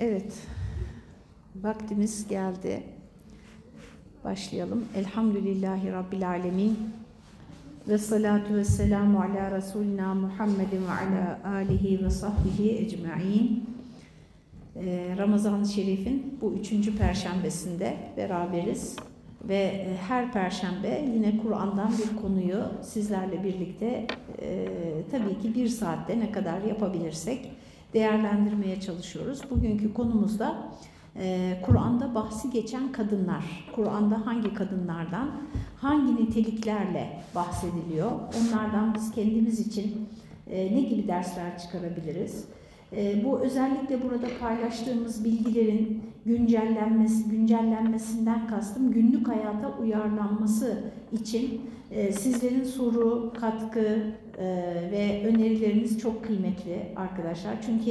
Evet, vaktimiz geldi. Başlayalım. Elhamdülillahi Rabbil Alemin. Ve salatu ve selamu ala Resulina Muhammedin ve ala alihi ve sahbihi ecma'in. Ee, Ramazan-ı Şerif'in bu üçüncü perşembesinde beraberiz. Ve e, her perşembe yine Kur'an'dan bir konuyu sizlerle birlikte e, tabii ki bir saatte ne kadar yapabilirsek değerlendirmeye çalışıyoruz. Bugünkü konumuzda e, Kur'an'da bahsi geçen kadınlar. Kur'an'da hangi kadınlardan, hangi niteliklerle bahsediliyor? Onlardan biz kendimiz için e, ne gibi dersler çıkarabiliriz? E, bu özellikle burada paylaştığımız bilgilerin güncellenmesi, güncellenmesinden kastım günlük hayata uyarlanması için e, sizlerin soru, katkı e, ve önerileriniz çok kıymetli arkadaşlar. Çünkü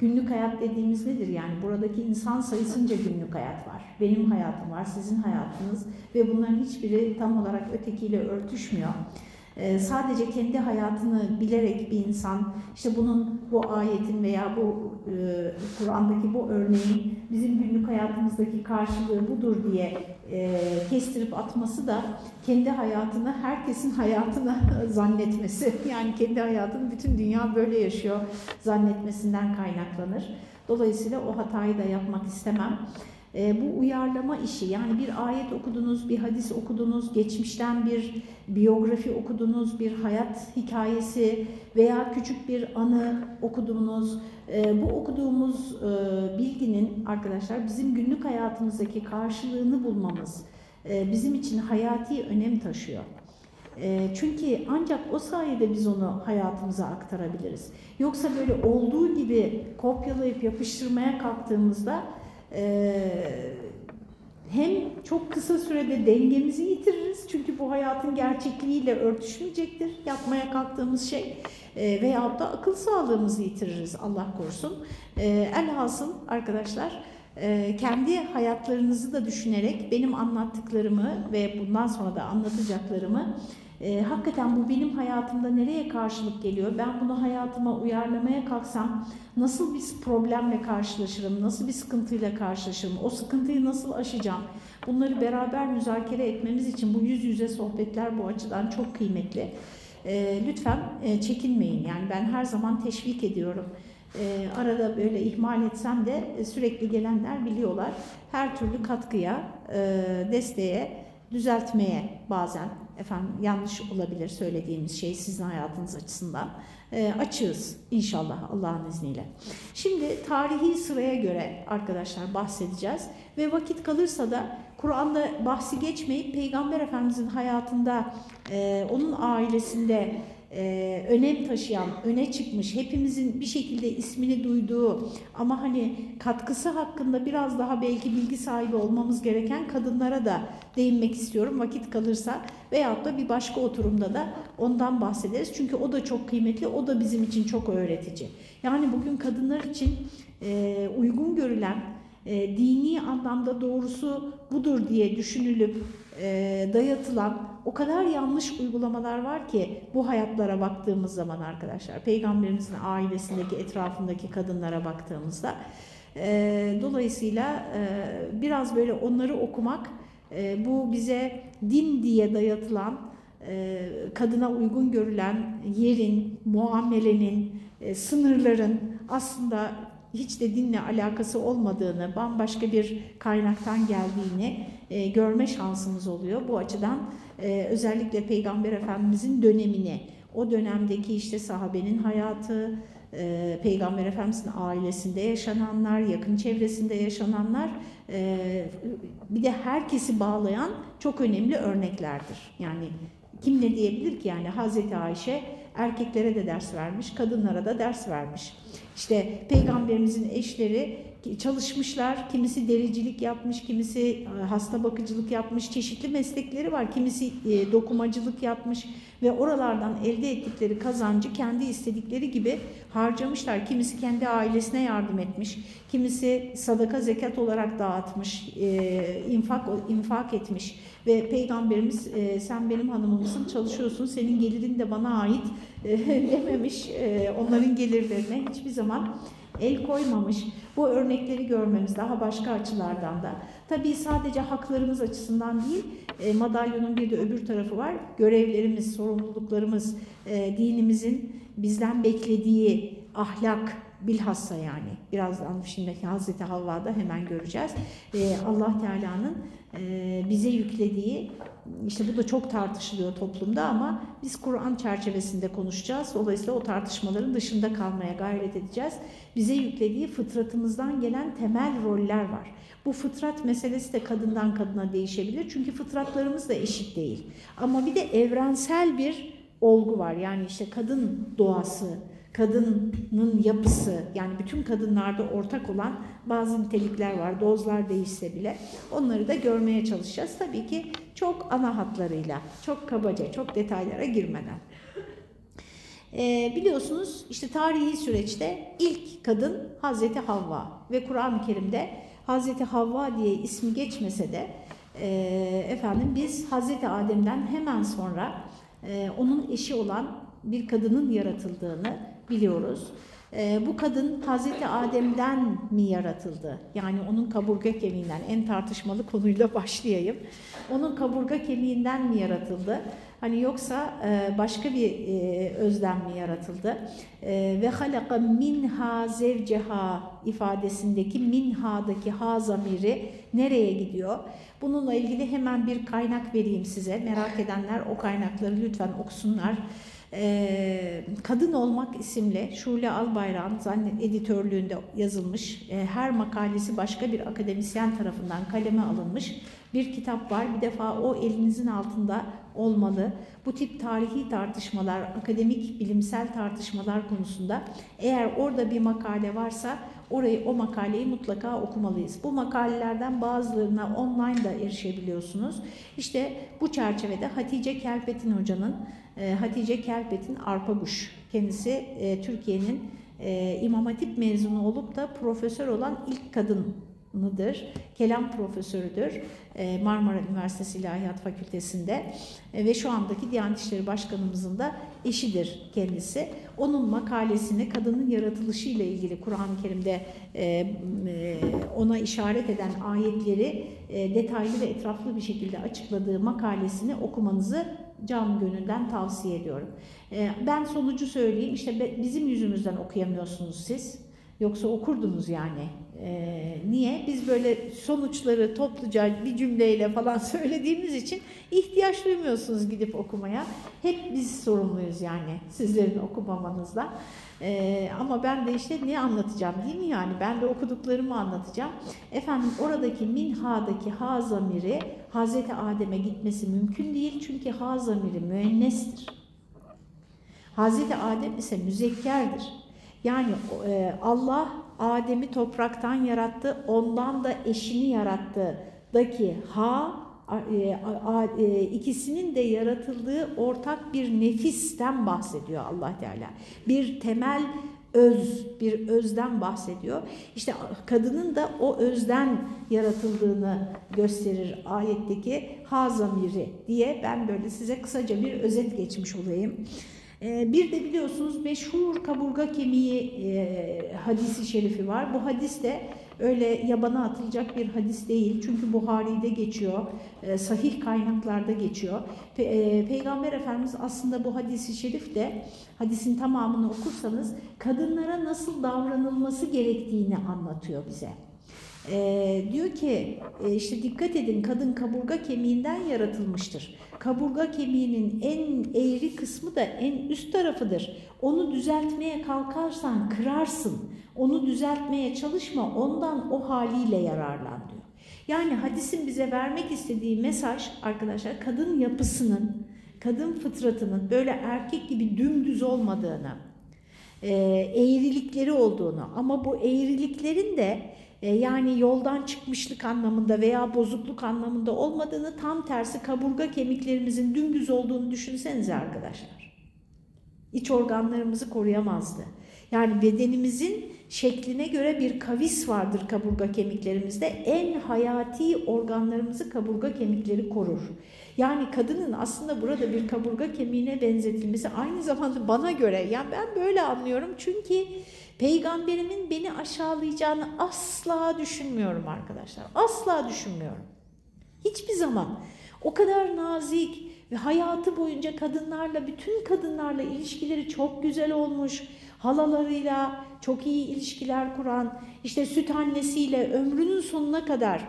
günlük hayat dediğimiz nedir? Yani buradaki insan sayısınca günlük hayat var. Benim hayatım var, sizin hayatınız ve bunların hiçbiri tam olarak ötekiyle örtüşmüyor. Ee, sadece kendi hayatını bilerek bir insan işte bunun bu ayetin veya bu e, Kur'an'daki bu örneğin bizim günlük hayatımızdaki karşılığı budur diye e, kestirip atması da kendi hayatını herkesin hayatını zannetmesi yani kendi hayatını bütün dünya böyle yaşıyor zannetmesinden kaynaklanır. Dolayısıyla o hatayı da yapmak istemem. E, bu uyarlama işi yani bir ayet okudunuz, bir hadis okudunuz, geçmişten bir biyografi okudunuz, bir hayat hikayesi veya küçük bir anı okudunuz. E, bu okuduğumuz e, bilginin arkadaşlar bizim günlük hayatımızdaki karşılığını bulmamız e, bizim için hayati önem taşıyor. E, çünkü ancak o sayede biz onu hayatımıza aktarabiliriz. Yoksa böyle olduğu gibi kopyalayıp yapıştırmaya kalktığımızda ee, hem çok kısa sürede dengemizi yitiririz çünkü bu hayatın gerçekliğiyle örtüşmeyecektir yapmaya kalktığımız şey e, veyahut da akıl sağlığımızı yitiririz Allah korusun. E, elhasıl arkadaşlar e, kendi hayatlarınızı da düşünerek benim anlattıklarımı ve bundan sonra da anlatacaklarımı e, hakikaten bu benim hayatımda nereye karşılık geliyor? Ben bunu hayatıma uyarlamaya kalksam nasıl bir problemle karşılaşırım? Nasıl bir sıkıntıyla karşılaşırım? O sıkıntıyı nasıl aşacağım? Bunları beraber müzakere etmemiz için bu yüz yüze sohbetler bu açıdan çok kıymetli. E, lütfen e, çekinmeyin. Yani ben her zaman teşvik ediyorum. E, arada böyle ihmal etsem de sürekli gelenler biliyorlar. Her türlü katkıya, e, desteğe, düzeltmeye bazen efendim yanlış olabilir söylediğimiz şey sizin hayatınız açısından. E, açığız inşallah Allah'ın izniyle. Şimdi tarihi sıraya göre arkadaşlar bahsedeceğiz ve vakit kalırsa da Kur'an'da bahsi geçmeyip Peygamber Efendimizin hayatında, e, onun ailesinde e, önem taşıyan, öne çıkmış, hepimizin bir şekilde ismini duyduğu ama hani katkısı hakkında biraz daha belki bilgi sahibi olmamız gereken kadınlara da değinmek istiyorum vakit kalırsa veyahut da bir başka oturumda da ondan bahsederiz. Çünkü o da çok kıymetli, o da bizim için çok öğretici. Yani bugün kadınlar için e, uygun görülen, e, dini anlamda doğrusu budur diye düşünülüp e, dayatılan o kadar yanlış uygulamalar var ki bu hayatlara baktığımız zaman arkadaşlar, Peygamberimizin ailesindeki, etrafındaki kadınlara baktığımızda. E, dolayısıyla e, biraz böyle onları okumak, e, bu bize din diye dayatılan, e, kadına uygun görülen yerin, muamelenin, e, sınırların aslında hiç de dinle alakası olmadığını, bambaşka bir kaynaktan geldiğini e, görme şansımız oluyor. Bu açıdan e, özellikle Peygamber Efendimizin dönemini, o dönemdeki işte sahabenin hayatı, e, Peygamber Efendimizin ailesinde yaşananlar, yakın çevresinde yaşananlar, e, bir de herkesi bağlayan çok önemli örneklerdir. Yani kim ne diyebilir ki yani Hazreti Ayşe erkeklere de ders vermiş, kadınlara da ders vermiş. İşte peygamberimizin eşleri çalışmışlar. Kimisi dericilik yapmış, kimisi e, hasta bakıcılık yapmış. Çeşitli meslekleri var. Kimisi e, dokumacılık yapmış ve oralardan elde ettikleri kazancı kendi istedikleri gibi harcamışlar. Kimisi kendi ailesine yardım etmiş. Kimisi sadaka zekat olarak dağıtmış, e, infak infak etmiş ve peygamberimiz sen benim hanımımsın, çalışıyorsun, senin gelirin de bana ait dememiş, e, onların gelirlerine hiçbir zaman el koymamış. Bu örnekleri görmemiz daha başka açılardan da. Tabii sadece haklarımız açısından değil, e, madalyonun bir de öbür tarafı var. Görevlerimiz, sorumluluklarımız, e, dinimizin bizden beklediği ahlak, bilhassa yani birazdan şimdi Hazreti Havva'da hemen göreceğiz. Ee, Allah Teala'nın e, bize yüklediği işte bu da çok tartışılıyor toplumda ama biz Kur'an çerçevesinde konuşacağız. Dolayısıyla o tartışmaların dışında kalmaya gayret edeceğiz. Bize yüklediği fıtratımızdan gelen temel roller var. Bu fıtrat meselesi de kadından kadına değişebilir. Çünkü fıtratlarımız da eşit değil. Ama bir de evrensel bir olgu var. Yani işte kadın doğası, kadının yapısı yani bütün kadınlarda ortak olan bazı nitelikler var. Dozlar değişse bile onları da görmeye çalışacağız. Tabii ki çok ana hatlarıyla, çok kabaca, çok detaylara girmeden. Ee, biliyorsunuz işte tarihi süreçte ilk kadın Hazreti Havva ve Kur'an-ı Kerim'de Hazreti Havva diye ismi geçmese de e, efendim biz Hazreti Adem'den hemen sonra e, onun eşi olan bir kadının yaratıldığını biliyoruz. E, bu kadın Hazreti Adem'den mi yaratıldı? Yani onun kaburga kemiğinden en tartışmalı konuyla başlayayım. Onun kaburga kemiğinden mi yaratıldı? Hani yoksa e, başka bir e, özlem mi yaratıldı? E, ve halaka minha zevceha ifadesindeki minha'daki ha zamiri nereye gidiyor? Bununla ilgili hemen bir kaynak vereyim size. Merak edenler o kaynakları lütfen okusunlar. Ee, Kadın Olmak isimli Şule Albayrak'ın zannet editörlüğünde yazılmış, e, her makalesi başka bir akademisyen tarafından kaleme alınmış bir kitap var. Bir defa o elinizin altında olmalı. Bu tip tarihi tartışmalar, akademik, bilimsel tartışmalar konusunda eğer orada bir makale varsa orayı o makaleyi mutlaka okumalıyız. Bu makalelerden bazılarına online da erişebiliyorsunuz. İşte bu çerçevede Hatice Kelpetin Hoca'nın e, Hatice Kelpet'in Arpaguş. Kendisi e, Türkiye'nin e, İmam Hatip mezunu olup da profesör olan ilk kadınıdır. Kelam profesörüdür e, Marmara Üniversitesi İlahiyat Fakültesi'nde e, ve şu andaki Diyanet İşleri Başkanımızın da eşidir kendisi. Onun makalesini kadının yaratılışı ile ilgili Kur'an-ı Kerim'de e, ona işaret eden ayetleri detaylı ve etraflı bir şekilde açıkladığı makalesini okumanızı can gönülden tavsiye ediyorum. Ben sonucu söyleyeyim. İşte bizim yüzümüzden okuyamıyorsunuz siz. Yoksa okurdunuz yani. Ee, niye? Biz böyle sonuçları topluca bir cümleyle falan söylediğimiz için ihtiyaç duymuyorsunuz gidip okumaya. Hep biz sorumluyuz yani sizlerin okumamanızla. Ee, ama ben de işte ne anlatacağım değil mi yani? Ben de okuduklarımı anlatacağım. Efendim oradaki minha'daki ha zamiri Hazreti Adem'e gitmesi mümkün değil. Çünkü ha zamiri müennestir. Hazreti Adem ise müzekkerdir. Yani e, Allah Adem'i topraktan yarattı, ondan da eşini yarattı. Daki ha e, e, ikisinin de yaratıldığı ortak bir nefisten bahsediyor Allah Teala. Bir temel öz, bir özden bahsediyor. İşte kadının da o özden yaratıldığını gösterir ayetteki ha zamiri diye ben böyle size kısaca bir özet geçmiş olayım. Ee, bir de biliyorsunuz meşhur kaburga kemiği e, hadisi şerifi var. Bu hadis de öyle yabana atılacak bir hadis değil. Çünkü Buhari'de geçiyor, e, sahih kaynaklarda geçiyor. E, Peygamber Efendimiz aslında bu hadisi şerif de hadisin tamamını okursanız kadınlara nasıl davranılması gerektiğini anlatıyor bize. E, diyor ki e, işte dikkat edin kadın kaburga kemiğinden yaratılmıştır. Kaburga kemiğinin en eğri kısmı da en üst tarafıdır. Onu düzeltmeye kalkarsan kırarsın. Onu düzeltmeye çalışma ondan o haliyle yararlan diyor. Yani hadisin bize vermek istediği mesaj arkadaşlar kadın yapısının, kadın fıtratının böyle erkek gibi dümdüz olmadığını, e, eğrilikleri olduğunu ama bu eğriliklerin de e, yani yoldan çıkmışlık anlamında veya bozukluk anlamında olmadığını tam tersi kaburga kemiklerimizin dümdüz olduğunu düşünsenize arkadaşlar. İç organlarımızı koruyamazdı. Yani bedenimizin şekline göre bir kavis vardır kaburga kemiklerimizde. En hayati organlarımızı kaburga kemikleri korur. Yani kadının aslında burada bir kaburga kemiğine benzetilmesi aynı zamanda bana göre yani ben böyle anlıyorum çünkü peygamberimin beni aşağılayacağını asla düşünmüyorum arkadaşlar. Asla düşünmüyorum. Hiçbir zaman. O kadar nazik ve hayatı boyunca kadınlarla, bütün kadınlarla ilişkileri çok güzel olmuş. Halalarıyla çok iyi ilişkiler kuran, işte süt annesiyle ömrünün sonuna kadar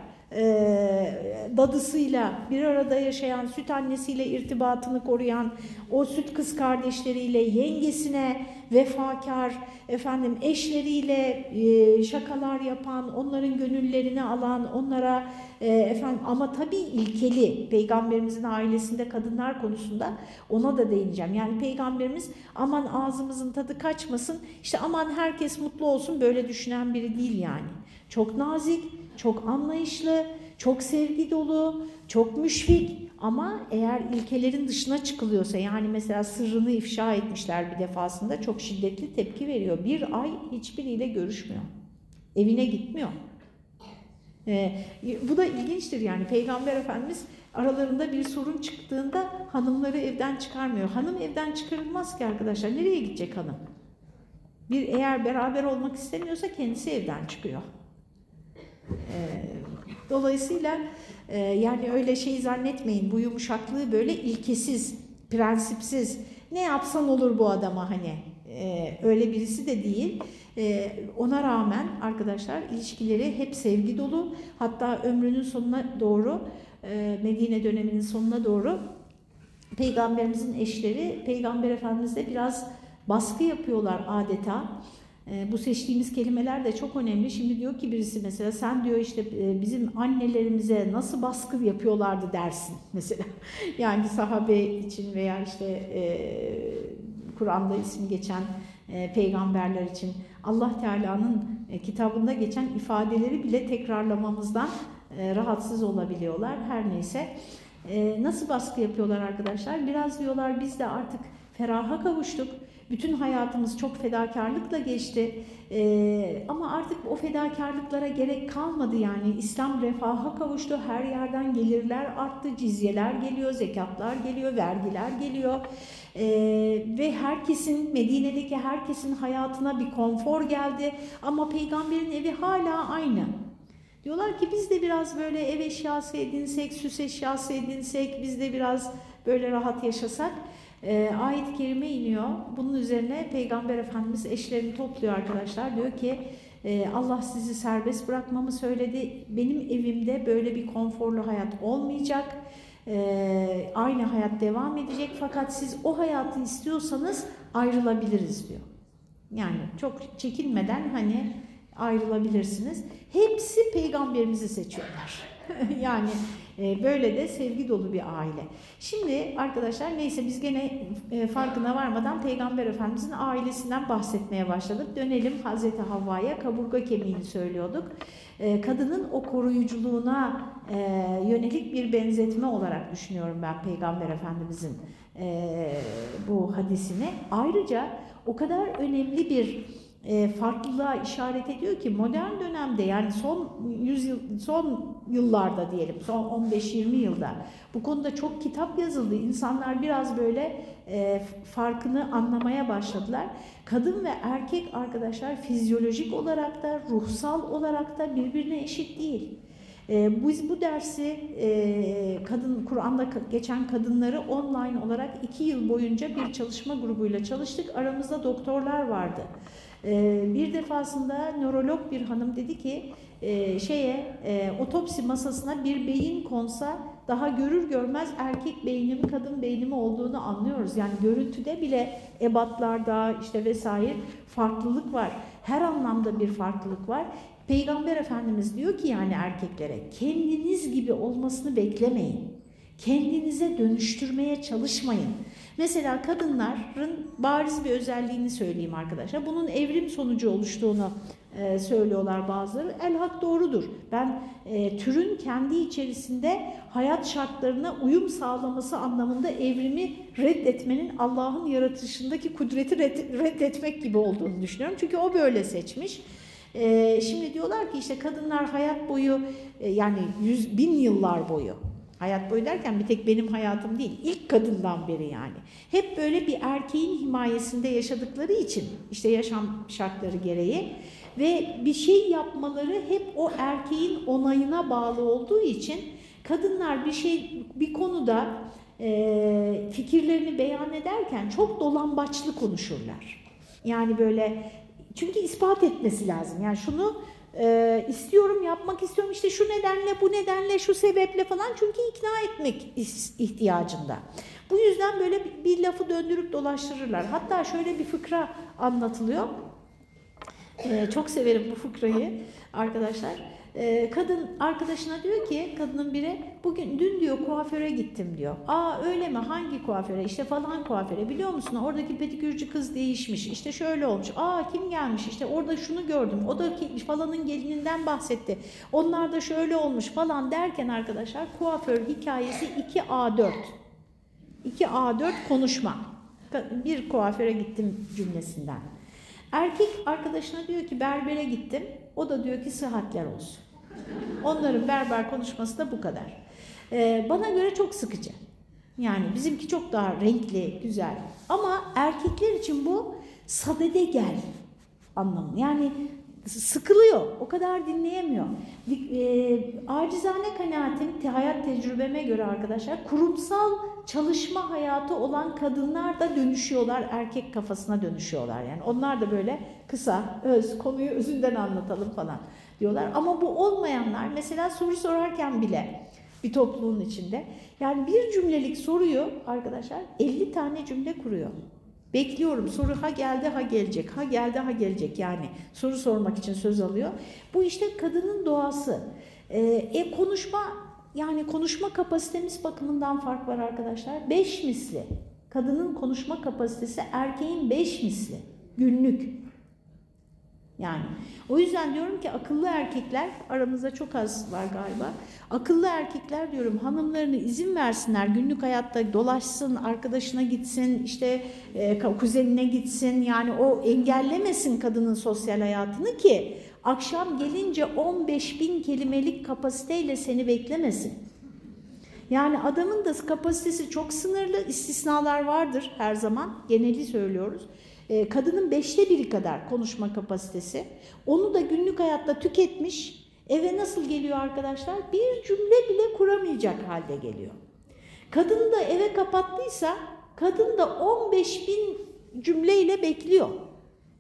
dadısıyla bir arada yaşayan, süt annesiyle irtibatını koruyan, o süt kız kardeşleriyle, yengesine vefakar, efendim eşleriyle e, şakalar yapan, onların gönüllerini alan, onlara e, efendim ama tabii ilkeli peygamberimizin ailesinde kadınlar konusunda ona da değineceğim. Yani peygamberimiz aman ağzımızın tadı kaçmasın, işte aman herkes mutlu olsun böyle düşünen biri değil yani. Çok nazik, çok anlayışlı, çok sevgi dolu, çok müşfik ama eğer ilkelerin dışına çıkılıyorsa yani mesela sırrını ifşa etmişler bir defasında çok şiddetli tepki veriyor. Bir ay hiçbiriyle görüşmüyor. Evine gitmiyor. Ee, bu da ilginçtir yani Peygamber Efendimiz aralarında bir sorun çıktığında hanımları evden çıkarmıyor. Hanım evden çıkarılmaz ki arkadaşlar. Nereye gidecek hanım? Bir eğer beraber olmak istemiyorsa kendisi evden çıkıyor. Ee, dolayısıyla e, yani öyle şey zannetmeyin bu yumuşaklığı böyle ilkesiz, prensipsiz ne yapsan olur bu adama hani e, öyle birisi de değil. E, ona rağmen arkadaşlar ilişkileri hep sevgi dolu hatta ömrünün sonuna doğru Medine döneminin sonuna doğru Peygamberimizin eşleri Peygamber Efendimiz'e biraz baskı yapıyorlar adeta. E, bu seçtiğimiz kelimeler de çok önemli. Şimdi diyor ki birisi mesela sen diyor işte e, bizim annelerimize nasıl baskı yapıyorlardı dersin mesela. yani sahabe için veya işte e, Kur'an'da ismi geçen e, peygamberler için Allah Teala'nın kitabında geçen ifadeleri bile tekrarlamamızdan rahatsız olabiliyorlar. Her neyse. Nasıl baskı yapıyorlar arkadaşlar? Biraz diyorlar biz de artık feraha kavuştuk bütün hayatımız çok fedakarlıkla geçti. Ee, ama artık o fedakarlıklara gerek kalmadı yani. İslam refaha kavuştu. Her yerden gelirler arttı. Cizyeler geliyor, zekatlar geliyor, vergiler geliyor. Ee, ve herkesin, Medine'deki herkesin hayatına bir konfor geldi. Ama peygamberin evi hala aynı. Diyorlar ki biz de biraz böyle ev eşyası edinsek, süs eşyası edinsek, biz de biraz böyle rahat yaşasak. E, ayet-i kerime iniyor. Bunun üzerine Peygamber Efendimiz eşlerini topluyor arkadaşlar. Diyor ki e, Allah sizi serbest bırakmamı söyledi. Benim evimde böyle bir konforlu hayat olmayacak. E, aynı hayat devam edecek fakat siz o hayatı istiyorsanız ayrılabiliriz diyor. Yani çok çekinmeden hani ayrılabilirsiniz. Hepsi peygamberimizi seçiyorlar. yani böyle de sevgi dolu bir aile. Şimdi arkadaşlar neyse biz gene e, farkına varmadan Peygamber Efendimizin ailesinden bahsetmeye başladık. Dönelim Hazreti Havva'ya kaburga kemiğini söylüyorduk. E, kadının o koruyuculuğuna yönelik bir benzetme olarak düşünüyorum ben Peygamber Efendimizin bu hadisini. Ayrıca o kadar önemli bir e, farklılığa işaret ediyor ki modern dönemde yani son yüzyıl son yıllarda diyelim son 15-20 yılda bu konuda çok kitap yazıldı. İnsanlar biraz böyle e, farkını anlamaya başladılar. Kadın ve erkek arkadaşlar fizyolojik olarak da ruhsal olarak da birbirine eşit değil. E, biz bu dersi e, kadın Kur'an'da geçen kadınları online olarak iki yıl boyunca bir çalışma grubuyla çalıştık. Aramızda doktorlar vardı. Ee, bir defasında nörolog bir hanım dedi ki e, şeye e, otopsi masasına bir beyin konsa daha görür görmez erkek beynimi kadın beynimi olduğunu anlıyoruz. Yani görüntüde bile ebatlarda işte vesaire farklılık var. Her anlamda bir farklılık var. Peygamber Efendimiz diyor ki yani erkeklere kendiniz gibi olmasını beklemeyin. Kendinize dönüştürmeye çalışmayın. Mesela kadınların bariz bir özelliğini söyleyeyim arkadaşlar. Bunun evrim sonucu oluştuğunu e, söylüyorlar bazıları. El hak doğrudur. Ben e, türün kendi içerisinde hayat şartlarına uyum sağlaması anlamında evrimi reddetmenin Allah'ın yaratışındaki kudreti reddetmek gibi olduğunu düşünüyorum. Çünkü o böyle seçmiş. E, şimdi diyorlar ki işte kadınlar hayat boyu e, yani yüz bin yıllar boyu Hayat boyu derken bir tek benim hayatım değil, ilk kadından beri yani. Hep böyle bir erkeğin himayesinde yaşadıkları için, işte yaşam şartları gereği ve bir şey yapmaları hep o erkeğin onayına bağlı olduğu için kadınlar bir şey, bir konuda e, fikirlerini beyan ederken çok dolambaçlı konuşurlar. Yani böyle, çünkü ispat etmesi lazım. Yani şunu e, istiyorum, yapmak istiyorum işte şu nedenle, bu nedenle, şu sebeple falan çünkü ikna etmek ihtiyacında. Bu yüzden böyle bir, bir lafı döndürüp dolaştırırlar. Hatta şöyle bir fıkra anlatılıyor. E, çok severim bu fıkrayı arkadaşlar. Ee, kadın arkadaşına diyor ki kadının biri bugün dün diyor kuaföre gittim diyor. Aa öyle mi hangi kuaföre işte falan kuaföre biliyor musun oradaki pedikürcü kız değişmiş işte şöyle olmuş. Aa kim gelmiş işte orada şunu gördüm o da falanın gelininden bahsetti. Onlar da şöyle olmuş falan derken arkadaşlar kuaför hikayesi 2A4. 2A4 konuşma. Bir kuaföre gittim cümlesinden. Erkek arkadaşına diyor ki berbere gittim. O da diyor ki sıhhatler olsun. Onların berber konuşması da bu kadar. Ee, bana göre çok sıkıcı. Yani bizimki çok daha renkli, güzel. Ama erkekler için bu sadede gel anlamı. Yani sıkılıyor, o kadar dinleyemiyor. E, acizane kanaatim, hayat tecrübeme göre arkadaşlar, kurumsal çalışma hayatı olan kadınlar da dönüşüyorlar, erkek kafasına dönüşüyorlar. Yani onlar da böyle kısa, öz, konuyu özünden anlatalım falan diyorlar. Ama bu olmayanlar mesela soru sorarken bile bir topluluğun içinde, yani bir cümlelik soruyu arkadaşlar 50 tane cümle kuruyor. Bekliyorum soru ha geldi ha gelecek, ha geldi ha gelecek yani soru sormak için söz alıyor. Bu işte kadının doğası. Ee, e, konuşma yani konuşma kapasitemiz bakımından fark var arkadaşlar. Beş misli. Kadının konuşma kapasitesi erkeğin beş misli günlük. Yani o yüzden diyorum ki akıllı erkekler aramızda çok az var galiba. Akıllı erkekler diyorum hanımlarını izin versinler günlük hayatta dolaşsın, arkadaşına gitsin, işte e, kuzenine gitsin. Yani o engellemesin kadının sosyal hayatını ki akşam gelince 15 bin kelimelik kapasiteyle seni beklemesin. Yani adamın da kapasitesi çok sınırlı, istisnalar vardır her zaman, geneli söylüyoruz. Ee, kadının beşte biri kadar konuşma kapasitesi. Onu da günlük hayatta tüketmiş, eve nasıl geliyor arkadaşlar? Bir cümle bile kuramayacak halde geliyor. Kadın da eve kapattıysa, kadın da 15 bin cümleyle bekliyor.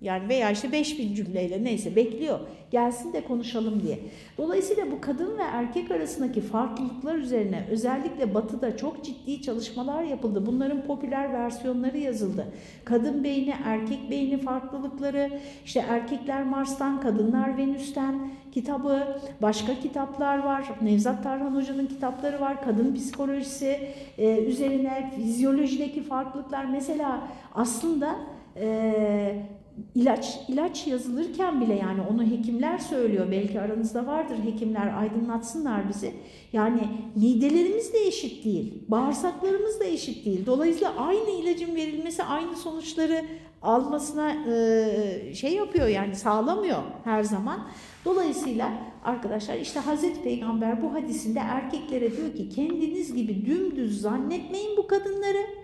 Yani veya işte 5000 cümleyle neyse bekliyor. Gelsin de konuşalım diye. Dolayısıyla bu kadın ve erkek arasındaki farklılıklar üzerine özellikle batıda çok ciddi çalışmalar yapıldı. Bunların popüler versiyonları yazıldı. Kadın beyni, erkek beyni farklılıkları, işte erkekler Mars'tan, kadınlar Venüs'ten kitabı, başka kitaplar var. Nevzat Tarhan Hoca'nın kitapları var. Kadın psikolojisi e, üzerine fizyolojideki farklılıklar. Mesela aslında e, ilaç ilaç yazılırken bile yani onu hekimler söylüyor. Belki aranızda vardır hekimler aydınlatsınlar bizi. Yani midelerimiz de eşit değil. Bağırsaklarımız da eşit değil. Dolayısıyla aynı ilacın verilmesi aynı sonuçları almasına e, şey yapıyor yani sağlamıyor her zaman. Dolayısıyla arkadaşlar işte Hazreti Peygamber bu hadisinde erkeklere diyor ki kendiniz gibi dümdüz zannetmeyin bu kadınları.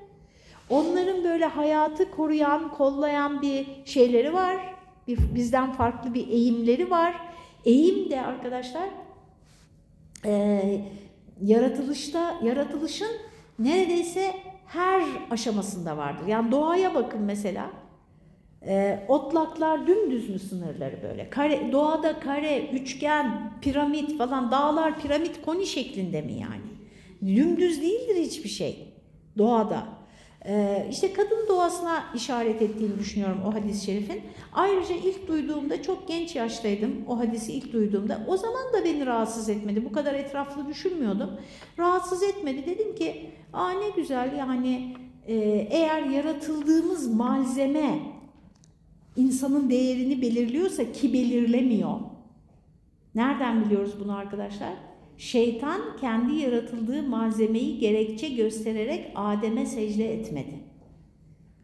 Onların böyle hayatı koruyan, kollayan bir şeyleri var. Bir, bizden farklı bir eğimleri var. Eğim de arkadaşlar e, yaratılışta, yaratılışın neredeyse her aşamasında vardır. Yani doğaya bakın mesela. E, otlaklar dümdüz mü sınırları böyle? Kare, doğada kare, üçgen, piramit falan dağlar piramit koni şeklinde mi yani? Dümdüz değildir hiçbir şey doğada. Ee, işte kadın doğasına işaret ettiğini düşünüyorum o hadis-i şerifin. Ayrıca ilk duyduğumda çok genç yaştaydım o hadisi ilk duyduğumda. O zaman da beni rahatsız etmedi. Bu kadar etraflı düşünmüyordum. Rahatsız etmedi. Dedim ki aa ne güzel yani e, eğer yaratıldığımız malzeme insanın değerini belirliyorsa ki belirlemiyor. Nereden biliyoruz bunu arkadaşlar? Şeytan kendi yaratıldığı malzemeyi gerekçe göstererek Adem'e secde etmedi.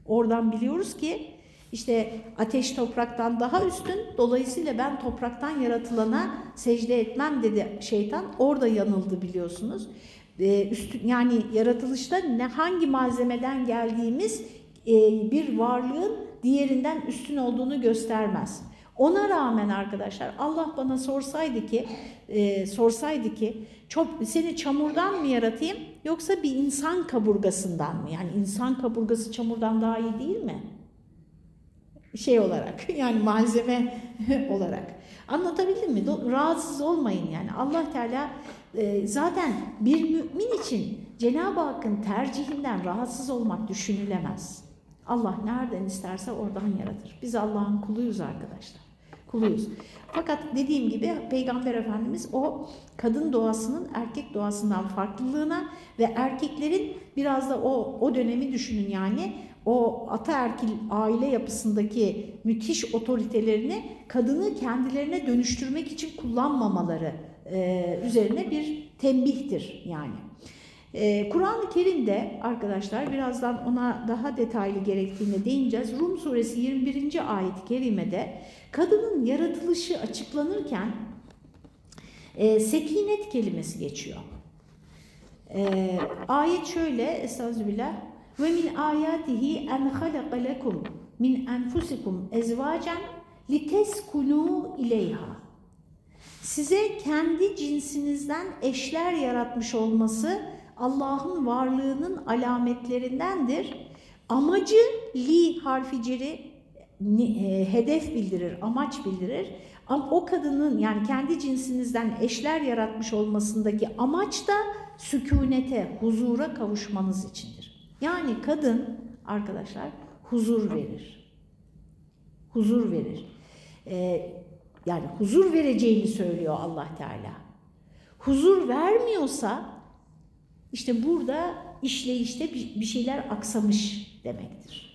Oradan biliyoruz ki işte ateş topraktan daha üstün, dolayısıyla ben topraktan yaratılana secde etmem dedi şeytan. Orada yanıldı biliyorsunuz. Ee, üstün, yani yaratılışta ne hangi malzemeden geldiğimiz e, bir varlığın diğerinden üstün olduğunu göstermez. Ona rağmen arkadaşlar Allah bana sorsaydı ki e, sorsaydı ki çok seni çamurdan mı yaratayım yoksa bir insan kaburgasından mı? Yani insan kaburgası çamurdan daha iyi değil mi? Şey olarak yani malzeme olarak. Anlatabildim mi? Rahatsız olmayın yani. Allah Teala e, zaten bir mümin için Cenab-ı Hakk'ın tercihinden rahatsız olmak düşünülemez. Allah nereden isterse oradan yaratır. Biz Allah'ın kuluyuz arkadaşlar. Kuluyuz. Fakat dediğim gibi Peygamber Efendimiz o kadın doğasının erkek doğasından farklılığına ve erkeklerin biraz da o o dönemi düşünün yani o ataerkil aile yapısındaki müthiş otoritelerini kadını kendilerine dönüştürmek için kullanmamaları e, üzerine bir tembihtir yani. Ee, Kur'an-ı Kerim'de arkadaşlar birazdan ona daha detaylı gerektiğine değineceğiz. Rum suresi 21. ayet-i kerimede kadının yaratılışı açıklanırken e, sekinet kelimesi geçiyor. E, ayet şöyle Estağfirullah ve min ayatihi en halaka lekum min enfusikum ezvacen liteskunu ileyha size kendi cinsinizden eşler yaratmış olması Allah'ın varlığının alametlerindendir. Amacı li harfi ciri e, hedef bildirir, amaç bildirir. Ama o kadının yani kendi cinsinizden eşler yaratmış olmasındaki amaç da sükunete, huzura kavuşmanız içindir. Yani kadın arkadaşlar huzur verir. Huzur verir. Ee, yani huzur vereceğini söylüyor Allah Teala. Huzur vermiyorsa işte burada işleyişte bir şeyler aksamış demektir.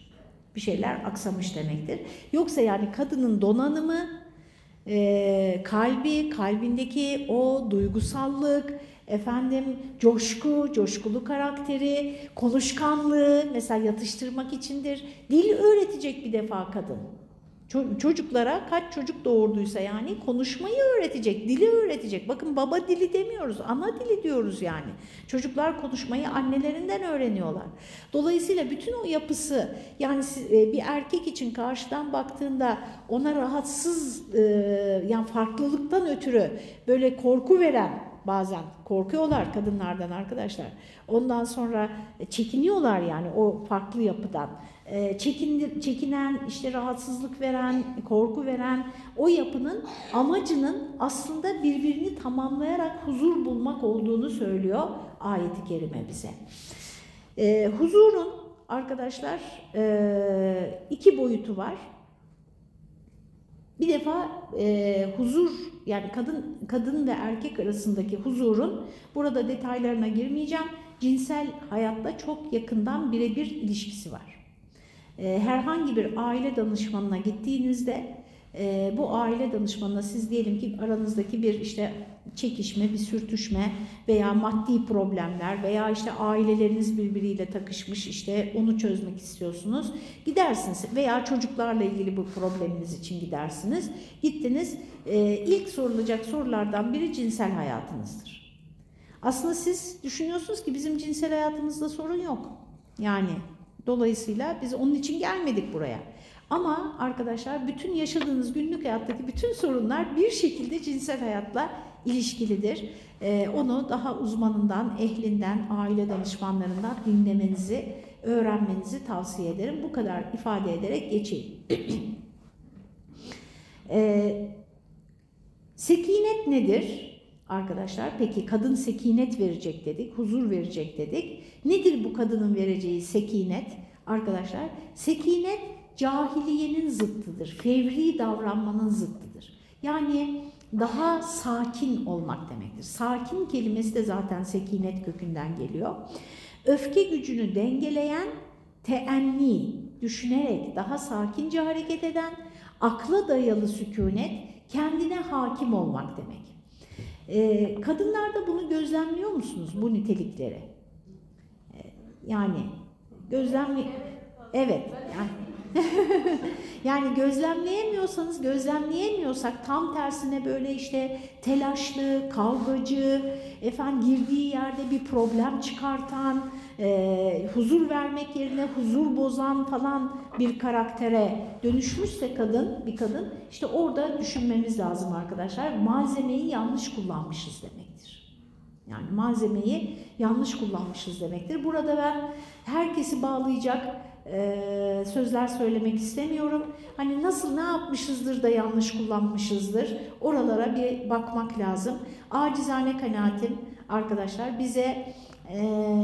Bir şeyler aksamış demektir. Yoksa yani kadının donanımı, e, kalbi, kalbindeki o duygusallık, efendim coşku, coşkulu karakteri, konuşkanlığı mesela yatıştırmak içindir. Dil öğretecek bir defa kadın. Çocuklara kaç çocuk doğurduysa yani konuşmayı öğretecek, dili öğretecek. Bakın baba dili demiyoruz, ana dili diyoruz yani. Çocuklar konuşmayı annelerinden öğreniyorlar. Dolayısıyla bütün o yapısı yani e, bir erkek için karşıdan baktığında ona rahatsız e, yani farklılıktan ötürü böyle korku veren bazen korkuyorlar kadınlardan arkadaşlar. Ondan sonra çekiniyorlar yani o farklı yapıdan. Ee, çekin, çekinen, işte rahatsızlık veren, korku veren o yapının amacının aslında birbirini tamamlayarak huzur bulmak olduğunu söylüyor ayeti kerime bize. Ee, huzurun arkadaşlar e, iki boyutu var. Bir defa e, huzur yani kadın kadın ve erkek arasındaki huzurun burada detaylarına girmeyeceğim. Cinsel hayatta çok yakından birebir ilişkisi var. E, herhangi bir aile danışmanına gittiğinizde e, bu aile danışmanına siz diyelim ki aranızdaki bir işte çekişme, bir sürtüşme veya maddi problemler veya işte aileleriniz birbiriyle takışmış işte onu çözmek istiyorsunuz. Gidersiniz veya çocuklarla ilgili bu probleminiz için gidersiniz. Gittiniz e, ilk sorulacak sorulardan biri cinsel hayatınızdır. Aslında siz düşünüyorsunuz ki bizim cinsel hayatımızda sorun yok. Yani Dolayısıyla biz onun için gelmedik buraya. Ama arkadaşlar bütün yaşadığınız günlük hayattaki bütün sorunlar bir şekilde cinsel hayatla ilişkilidir. Ee, onu daha uzmanından, ehlinden, aile danışmanlarından dinlemenizi, öğrenmenizi tavsiye ederim. Bu kadar ifade ederek geçeyim. ee, sekinet nedir? Arkadaşlar peki kadın sekinet verecek dedik, huzur verecek dedik. Nedir bu kadının vereceği sekinet? Arkadaşlar sekinet cahiliyenin zıttıdır, fevri davranmanın zıttıdır. Yani daha sakin olmak demektir. Sakin kelimesi de zaten sekinet kökünden geliyor. Öfke gücünü dengeleyen teenni, düşünerek daha sakince hareket eden Akla dayalı sükunet kendine hakim olmak demek. Ee, kadınlarda bunu gözlemliyor musunuz bu nitelikleri? Ee, yani gözlemli evet yani yani gözlemleyemiyorsanız, gözlemleyemiyorsak tam tersine böyle işte telaşlı, kavgacı, efendim girdiği yerde bir problem çıkartan, e, huzur vermek yerine huzur bozan falan bir karaktere dönüşmüşse kadın, bir kadın işte orada düşünmemiz lazım arkadaşlar. Malzemeyi yanlış kullanmışız demektir. Yani malzemeyi yanlış kullanmışız demektir. Burada ben herkesi bağlayacak e, sözler söylemek istemiyorum. Hani nasıl ne yapmışızdır da yanlış kullanmışızdır oralara bir bakmak lazım. Acizane kanaatim arkadaşlar bize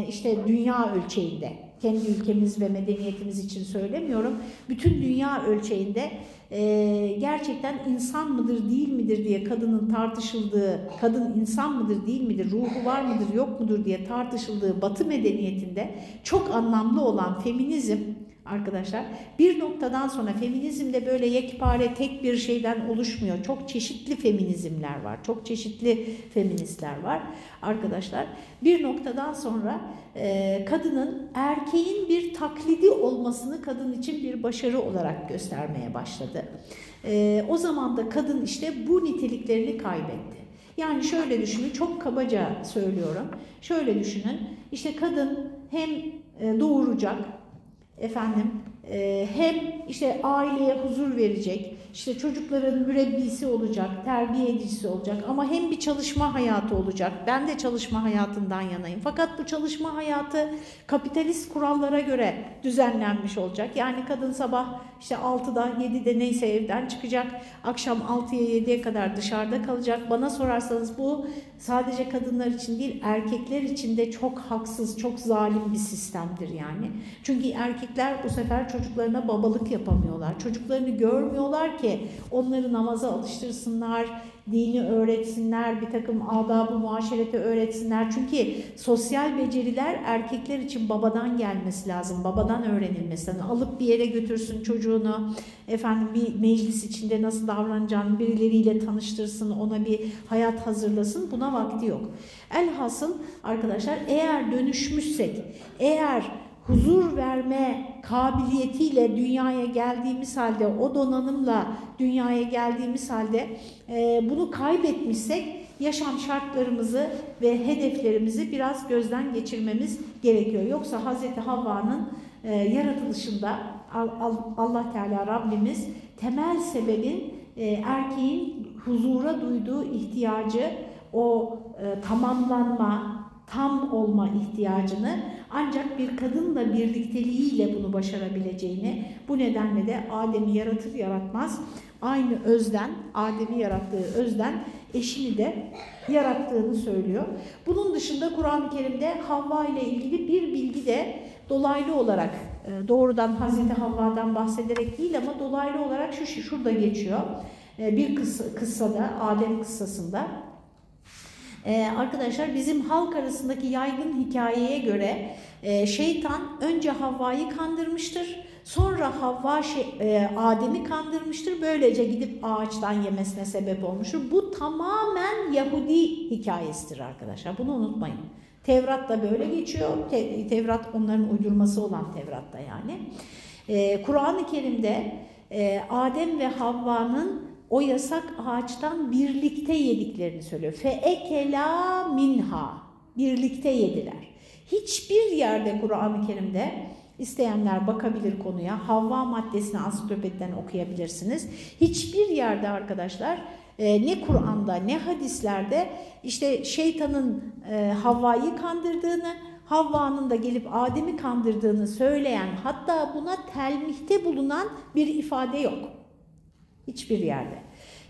işte dünya ölçeğinde kendi ülkemiz ve medeniyetimiz için söylemiyorum. Bütün dünya ölçeğinde gerçekten insan mıdır değil midir diye kadının tartışıldığı, kadın insan mıdır değil midir, ruhu var mıdır yok mudur diye tartışıldığı Batı medeniyetinde çok anlamlı olan feminizm arkadaşlar bir noktadan sonra feminizmde böyle yekpare tek bir şeyden oluşmuyor. Çok çeşitli feminizmler var, çok çeşitli feministler var arkadaşlar. Bir noktadan sonra e, kadının erkeğin bir taklidi olmasını kadın için bir başarı olarak göstermeye başladı. E, o zaman da kadın işte bu niteliklerini kaybetti. Yani şöyle düşünün, çok kabaca söylüyorum. Şöyle düşünün, işte kadın hem e, doğuracak, efendim hem işte aileye huzur verecek, işte çocukların mürebbisi olacak, terbiye edicisi olacak ama hem bir çalışma hayatı olacak. Ben de çalışma hayatından yanayım. Fakat bu çalışma hayatı kapitalist kurallara göre düzenlenmiş olacak. Yani kadın sabah işte 6'da 7'de neyse evden çıkacak, akşam 6'ya 7'ye kadar dışarıda kalacak. Bana sorarsanız bu sadece kadınlar için değil erkekler için de çok haksız, çok zalim bir sistemdir yani. Çünkü erkekler bu sefer çocuklarına babalık yapamıyorlar. Çocuklarını görmüyorlar ki onları namaza alıştırsınlar, dini öğretsinler, bir takım adab-ı muaşereti öğretsinler. Çünkü sosyal beceriler erkekler için babadan gelmesi lazım, babadan öğrenilmesi lazım. Alıp bir yere götürsün çocuğunu, efendim bir meclis içinde nasıl davranacağını birileriyle tanıştırsın, ona bir hayat hazırlasın. Buna vakti yok. Elhasıl arkadaşlar eğer dönüşmüşsek, eğer huzur verme kabiliyetiyle dünyaya geldiğimiz halde, o donanımla dünyaya geldiğimiz halde e, bunu kaybetmişsek yaşam şartlarımızı ve hedeflerimizi biraz gözden geçirmemiz gerekiyor. Yoksa Hz. Havva'nın e, yaratılışında Allah Teala Rabbimiz temel sebebin e, erkeğin huzura duyduğu ihtiyacı, o e, tamamlanma, tam olma ihtiyacını ancak bir kadınla birlikteliğiyle bunu başarabileceğini bu nedenle de Adem'i yaratır yaratmaz aynı özden, Adem'i yarattığı özden eşini de yarattığını söylüyor. Bunun dışında Kur'an-ı Kerim'de Havva ile ilgili bir bilgi de dolaylı olarak e, doğrudan Hazreti Havva'dan bahsederek değil ama dolaylı olarak şu şurada geçiyor. E, bir kıssa, kıssada, Adem kıssasında ee, arkadaşlar bizim halk arasındaki yaygın hikayeye göre e, şeytan önce Havva'yı kandırmıştır. Sonra Havva şey, e, Adem'i kandırmıştır. Böylece gidip ağaçtan yemesine sebep olmuştur. Bu tamamen Yahudi hikayesidir arkadaşlar. Bunu unutmayın. Tevrat da böyle geçiyor. Te, Tevrat onların uydurması olan Tevrat'ta yani. E, Kur'an-ı Kerim'de e, Adem ve Havva'nın o yasak ağaçtan birlikte yediklerini söylüyor. Fe ekela minha. Birlikte yediler. Hiçbir yerde Kur'an-ı Kerim'de isteyenler bakabilir konuya. Havva maddesini ansiklopediden okuyabilirsiniz. Hiçbir yerde arkadaşlar e, ne Kur'an'da ne hadislerde işte şeytanın e, Havva'yı kandırdığını, Havva'nın da gelip Adem'i kandırdığını söyleyen hatta buna telmihte bulunan bir ifade yok. Hiçbir yerde.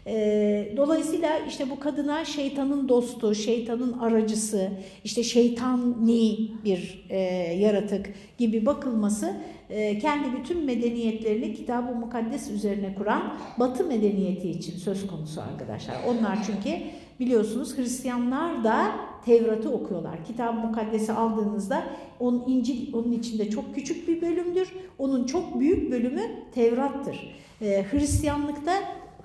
E, dolayısıyla işte bu kadına şeytanın dostu, şeytanın aracısı, işte şeytani bir e, yaratık gibi bakılması e, kendi bütün medeniyetlerini Kitab-ı Mukaddes üzerine kuran Batı medeniyeti için söz konusu arkadaşlar. Onlar çünkü biliyorsunuz Hristiyanlar da Tevrat'ı okuyorlar. Kitab-ı Mukaddes'i aldığınızda onun İncil onun içinde çok küçük bir bölümdür. Onun çok büyük bölümü Tevrat'tır. Ee, Hristiyanlıkta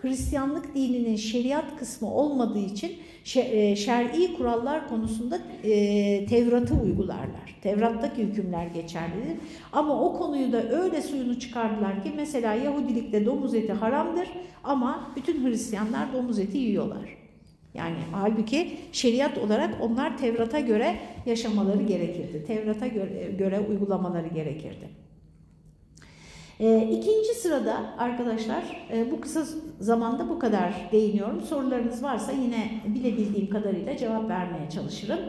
Hristiyanlık dininin şeriat kısmı olmadığı için e, şer'i kurallar konusunda e, Tevrat'ı uygularlar. Tevrat'taki hükümler geçerlidir. Ama o konuyu da öyle suyunu çıkardılar ki mesela Yahudilikte domuz eti haramdır ama bütün Hristiyanlar domuz eti yiyorlar. Yani halbuki şeriat olarak onlar Tevrat'a göre yaşamaları gerekirdi. Tevrat'a göre, göre uygulamaları gerekirdi. E, ikinci sırada arkadaşlar e, bu kısa zamanda bu kadar değiniyorum. Sorularınız varsa yine bilebildiğim kadarıyla cevap vermeye çalışırım.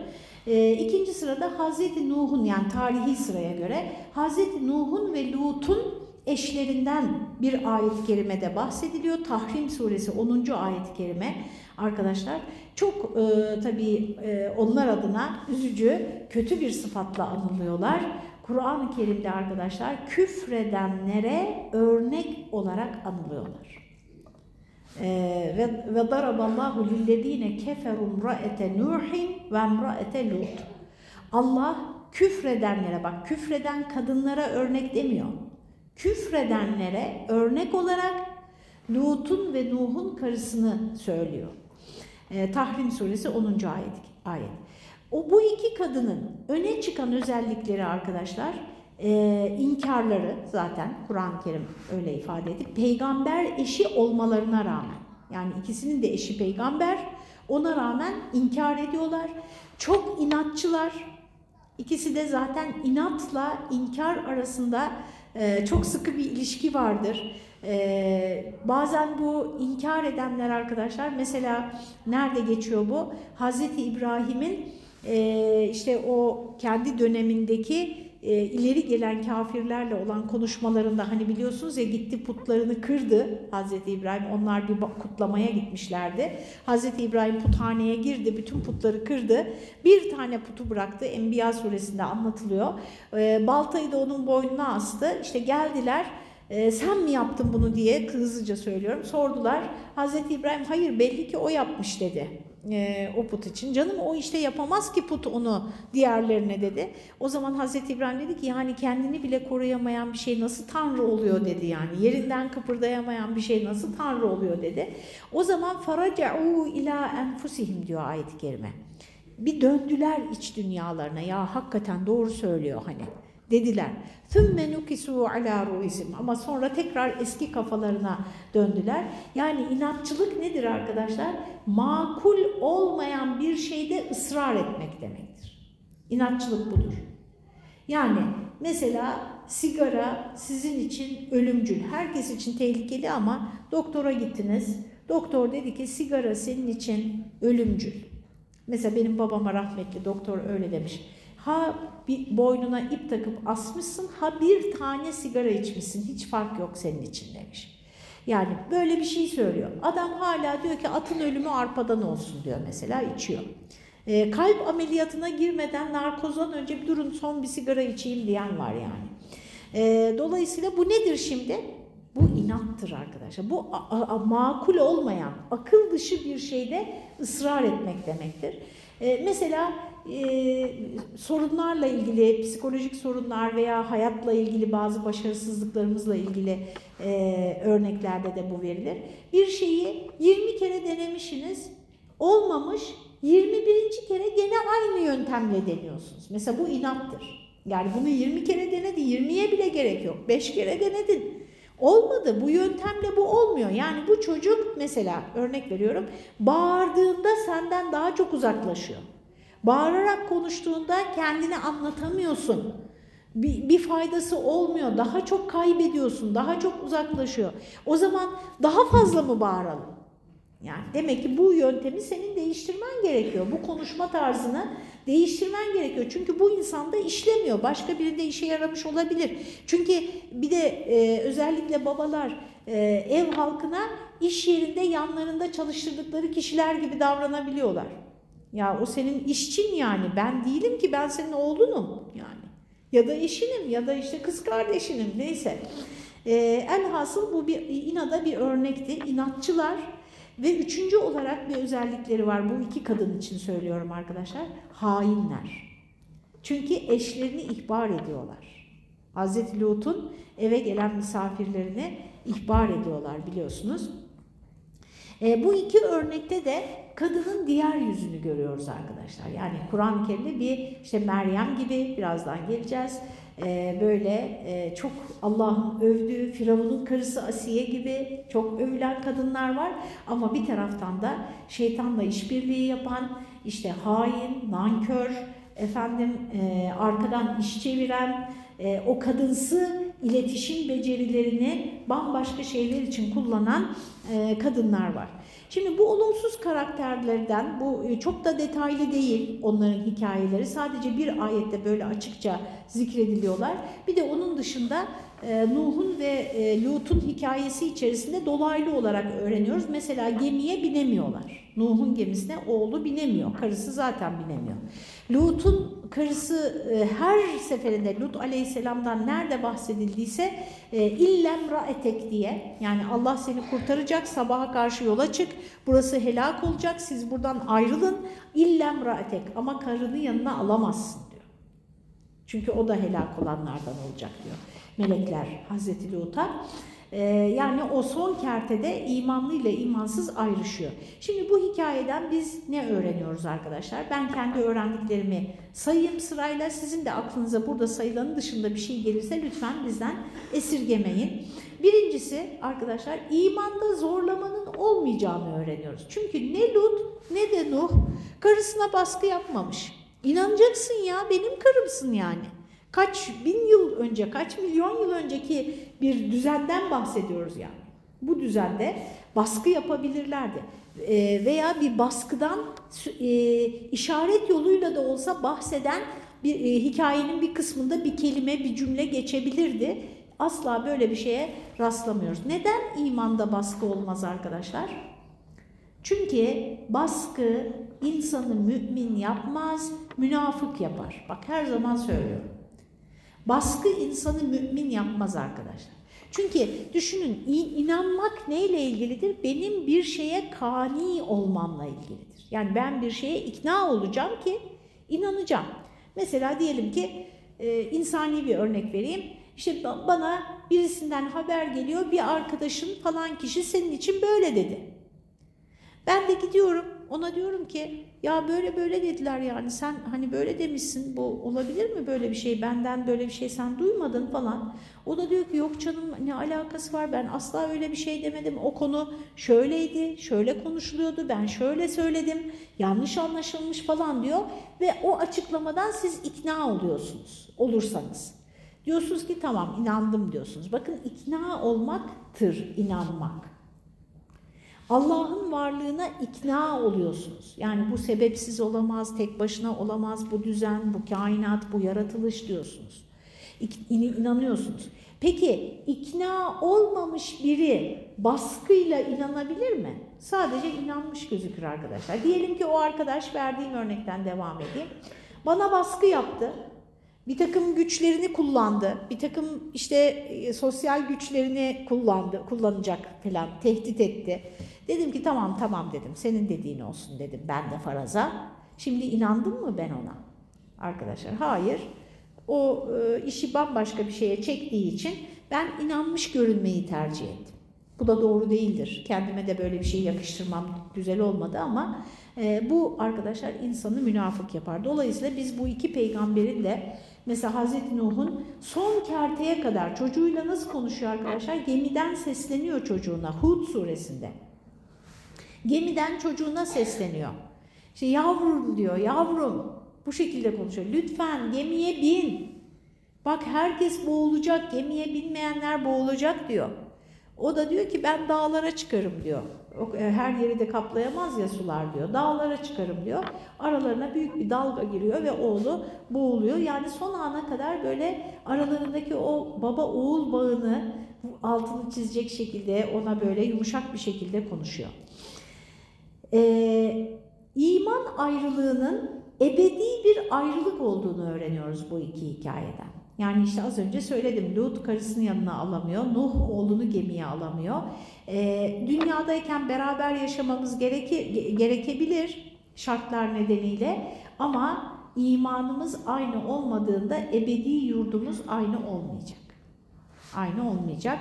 E, ikinci sırada Hazreti Nuh'un yani tarihi sıraya göre Hazreti Nuh'un ve Lut'un eşlerinden bir ayet-i kerimede bahsediliyor. Tahrim suresi 10. ayet-i kerime arkadaşlar çok e, tabii e, onlar adına üzücü, kötü bir sıfatla anılıyorlar. Kur'an-ı Kerim'de arkadaşlar küfredenlere örnek olarak anılıyorlar. Ee, ve daraballahu lillezine keferu ra'ete nuhin ve imra'ete lut. Allah küfredenlere bak küfreden kadınlara örnek demiyor. Küfredenlere örnek olarak Lut'un ve Nuh'un karısını söylüyor. Ee, Tahrim suresi 10. ayet. ayet. O bu iki kadının öne çıkan özellikleri arkadaşlar e, inkarları zaten Kur'an-ı Kerim öyle ifade edip peygamber eşi olmalarına rağmen yani ikisinin de eşi peygamber ona rağmen inkar ediyorlar. Çok inatçılar. İkisi de zaten inatla inkar arasında e, çok sıkı bir ilişki vardır. Ee, bazen bu inkar edenler arkadaşlar mesela nerede geçiyor bu? Hazreti İbrahim'in e, işte o kendi dönemindeki e, ileri gelen kafirlerle olan konuşmalarında hani biliyorsunuz ya gitti putlarını kırdı Hazreti İbrahim. Onlar bir kutlamaya gitmişlerdi. Hazreti İbrahim puthaneye girdi, bütün putları kırdı. Bir tane putu bıraktı. Enbiya suresinde anlatılıyor. E, baltayı da onun boynuna astı. İşte geldiler e, sen mi yaptın bunu diye hızlıca söylüyorum. Sordular. Hazreti İbrahim hayır belli ki o yapmış dedi e, o put için. Canım o işte yapamaz ki put onu diğerlerine dedi. O zaman Hazreti İbrahim dedi ki yani kendini bile koruyamayan bir şey nasıl Tanrı oluyor dedi yani. Yerinden kıpırdayamayan bir şey nasıl Tanrı oluyor dedi. O zaman faraca'u ila enfusihim diyor ayet-i kerime. Bir döndüler iç dünyalarına ya hakikaten doğru söylüyor hani dediler. ثُمَّ نُكِسُوا عَلَى رُؤِسِمْ Ama sonra tekrar eski kafalarına döndüler. Yani inatçılık nedir arkadaşlar? Makul olmayan bir şeyde ısrar etmek demektir. İnatçılık budur. Yani mesela sigara sizin için ölümcül. Herkes için tehlikeli ama doktora gittiniz. Doktor dedi ki sigara senin için ölümcül. Mesela benim babama rahmetli doktor öyle demiş. Ha bir boynuna ip takıp asmışsın, ha bir tane sigara içmişsin. Hiç fark yok senin için demiş. Yani böyle bir şey söylüyor. Adam hala diyor ki atın ölümü arpadan olsun diyor mesela içiyor. E, kalp ameliyatına girmeden narkozdan önce bir durun son bir sigara içeyim diyen var yani. E, dolayısıyla bu nedir şimdi? Bu inattır arkadaşlar. Bu a, a, makul olmayan, akıl dışı bir şeyde ısrar etmek demektir. E, mesela e, sorunlarla ilgili, psikolojik sorunlar veya hayatla ilgili bazı başarısızlıklarımızla ilgili e, örneklerde de bu verilir. Bir şeyi 20 kere denemişsiniz, olmamış, 21. kere gene aynı yöntemle deniyorsunuz. Mesela bu inattır. Yani bunu 20 kere denedin, 20'ye bile gerek yok. 5 kere denedin. Olmadı. Bu yöntemle bu olmuyor. Yani bu çocuk mesela örnek veriyorum bağırdığında senden daha çok uzaklaşıyor. Bağırarak konuştuğunda kendini anlatamıyorsun. Bir, bir faydası olmuyor. Daha çok kaybediyorsun. Daha çok uzaklaşıyor. O zaman daha fazla mı bağıralım? Yani demek ki bu yöntemi senin değiştirmen gerekiyor. Bu konuşma tarzını değiştirmen gerekiyor. Çünkü bu insanda işlemiyor. Başka birinde işe yaramış olabilir. Çünkü bir de e, özellikle babalar e, ev halkına iş yerinde yanlarında çalıştırdıkları kişiler gibi davranabiliyorlar. Ya o senin işçin yani ben değilim ki ben senin oğlunum yani. Ya da eşinim ya da işte kız kardeşinim neyse. Ee, elhasıl bu bir inada bir örnekti. İnatçılar ve üçüncü olarak bir özellikleri var. Bu iki kadın için söylüyorum arkadaşlar. Hainler. Çünkü eşlerini ihbar ediyorlar. Hazreti Lut'un eve gelen misafirlerine ihbar ediyorlar biliyorsunuz. E, bu iki örnekte de kadının diğer yüzünü görüyoruz arkadaşlar. Yani Kur'an-ı Kerim'de bir işte Meryem gibi birazdan geleceğiz. E, böyle e, çok Allah'ın övdüğü Firavun'un karısı Asiye gibi çok övülen kadınlar var. Ama bir taraftan da şeytanla işbirliği yapan işte hain, nankör, efendim e, arkadan iş çeviren, e, o kadınsı iletişim becerilerini bambaşka şeyler için kullanan e, kadınlar var. Şimdi bu olumsuz karakterlerden, bu e, çok da detaylı değil onların hikayeleri. Sadece bir ayette böyle açıkça zikrediliyorlar. Bir de onun dışında Nuh'un ve e, Lut'un hikayesi içerisinde dolaylı olarak öğreniyoruz. Mesela gemiye binemiyorlar. Nuh'un gemisine oğlu binemiyor, karısı zaten binemiyor. Lut'un karısı e, her seferinde Lut aleyhisselamdan nerede bahsedildiyse e, illem raetek diye yani Allah seni kurtaracak sabaha karşı yola çık burası helak olacak siz buradan ayrılın illem raetek ama karını yanına alamazsın diyor. Çünkü o da helak olanlardan olacak diyor melekler Hazreti Lut'a. Ee, yani o son kertede imanlı ile imansız ayrışıyor. Şimdi bu hikayeden biz ne öğreniyoruz arkadaşlar? Ben kendi öğrendiklerimi sayayım sırayla. Sizin de aklınıza burada sayılanın dışında bir şey gelirse lütfen bizden esirgemeyin. Birincisi arkadaşlar imanda zorlamanın olmayacağını öğreniyoruz. Çünkü ne Lut ne de Nuh karısına baskı yapmamış. İnanacaksın ya benim karımsın yani. Kaç bin yıl önce, kaç milyon yıl önceki bir düzenden bahsediyoruz yani. Bu düzende baskı yapabilirlerdi. E, veya bir baskıdan e, işaret yoluyla da olsa bahseden bir e, hikayenin bir kısmında bir kelime, bir cümle geçebilirdi. Asla böyle bir şeye rastlamıyoruz. Neden imanda baskı olmaz arkadaşlar? Çünkü baskı insanı mümin yapmaz, münafık yapar. Bak her zaman söylüyorum. Baskı insanı mümin yapmaz arkadaşlar. Çünkü düşünün inanmak neyle ilgilidir? Benim bir şeye kani olmamla ilgilidir. Yani ben bir şeye ikna olacağım ki inanacağım. Mesela diyelim ki e, insani bir örnek vereyim. İşte bana birisinden haber geliyor bir arkadaşın falan kişi senin için böyle dedi. Ben de gidiyorum ona diyorum ki ya böyle böyle dediler yani sen hani böyle demişsin bu olabilir mi böyle bir şey benden böyle bir şey sen duymadın falan. O da diyor ki yok canım ne alakası var ben asla öyle bir şey demedim o konu şöyleydi şöyle konuşuluyordu ben şöyle söyledim yanlış anlaşılmış falan diyor. Ve o açıklamadan siz ikna oluyorsunuz olursanız. Diyorsunuz ki tamam inandım diyorsunuz. Bakın ikna olmaktır inanmak. Allah'ın varlığına ikna oluyorsunuz. Yani bu sebepsiz olamaz, tek başına olamaz, bu düzen, bu kainat, bu yaratılış diyorsunuz. İnanıyorsunuz. Peki ikna olmamış biri baskıyla inanabilir mi? Sadece inanmış gözükür arkadaşlar. Diyelim ki o arkadaş verdiğim örnekten devam edeyim. Bana baskı yaptı. Bir takım güçlerini kullandı. Bir takım işte e, sosyal güçlerini kullandı, kullanacak falan, tehdit etti Dedim ki tamam tamam dedim. Senin dediğin olsun dedim ben de faraza. Şimdi inandım mı ben ona? Arkadaşlar hayır. O e, işi bambaşka bir şeye çektiği için ben inanmış görünmeyi tercih ettim. Bu da doğru değildir. Kendime de böyle bir şey yakıştırmam güzel olmadı ama e, bu arkadaşlar insanı münafık yapar. Dolayısıyla biz bu iki peygamberin de mesela Hazreti Nuh'un son kerteye kadar çocuğuyla nasıl konuşuyor arkadaşlar? Gemiden sesleniyor çocuğuna Hud suresinde. Gemiden çocuğuna sesleniyor. İşte yavrum diyor, yavrum. Bu şekilde konuşuyor. Lütfen gemiye bin. Bak herkes boğulacak, gemiye binmeyenler boğulacak diyor. O da diyor ki ben dağlara çıkarım diyor. E, her yeri de kaplayamaz ya sular diyor. Dağlara çıkarım diyor. Aralarına büyük bir dalga giriyor ve oğlu boğuluyor. Yani son ana kadar böyle aralarındaki o baba oğul bağını altını çizecek şekilde ona böyle yumuşak bir şekilde konuşuyor. Ee, iman ayrılığının ebedi bir ayrılık olduğunu öğreniyoruz bu iki hikayeden. Yani işte az önce söyledim Lut karısını yanına alamıyor, Nuh oğlunu gemiye alamıyor. Ee, dünyadayken beraber yaşamamız gereke, gerekebilir şartlar nedeniyle ama imanımız aynı olmadığında ebedi yurdumuz aynı olmayacak. Aynı olmayacak.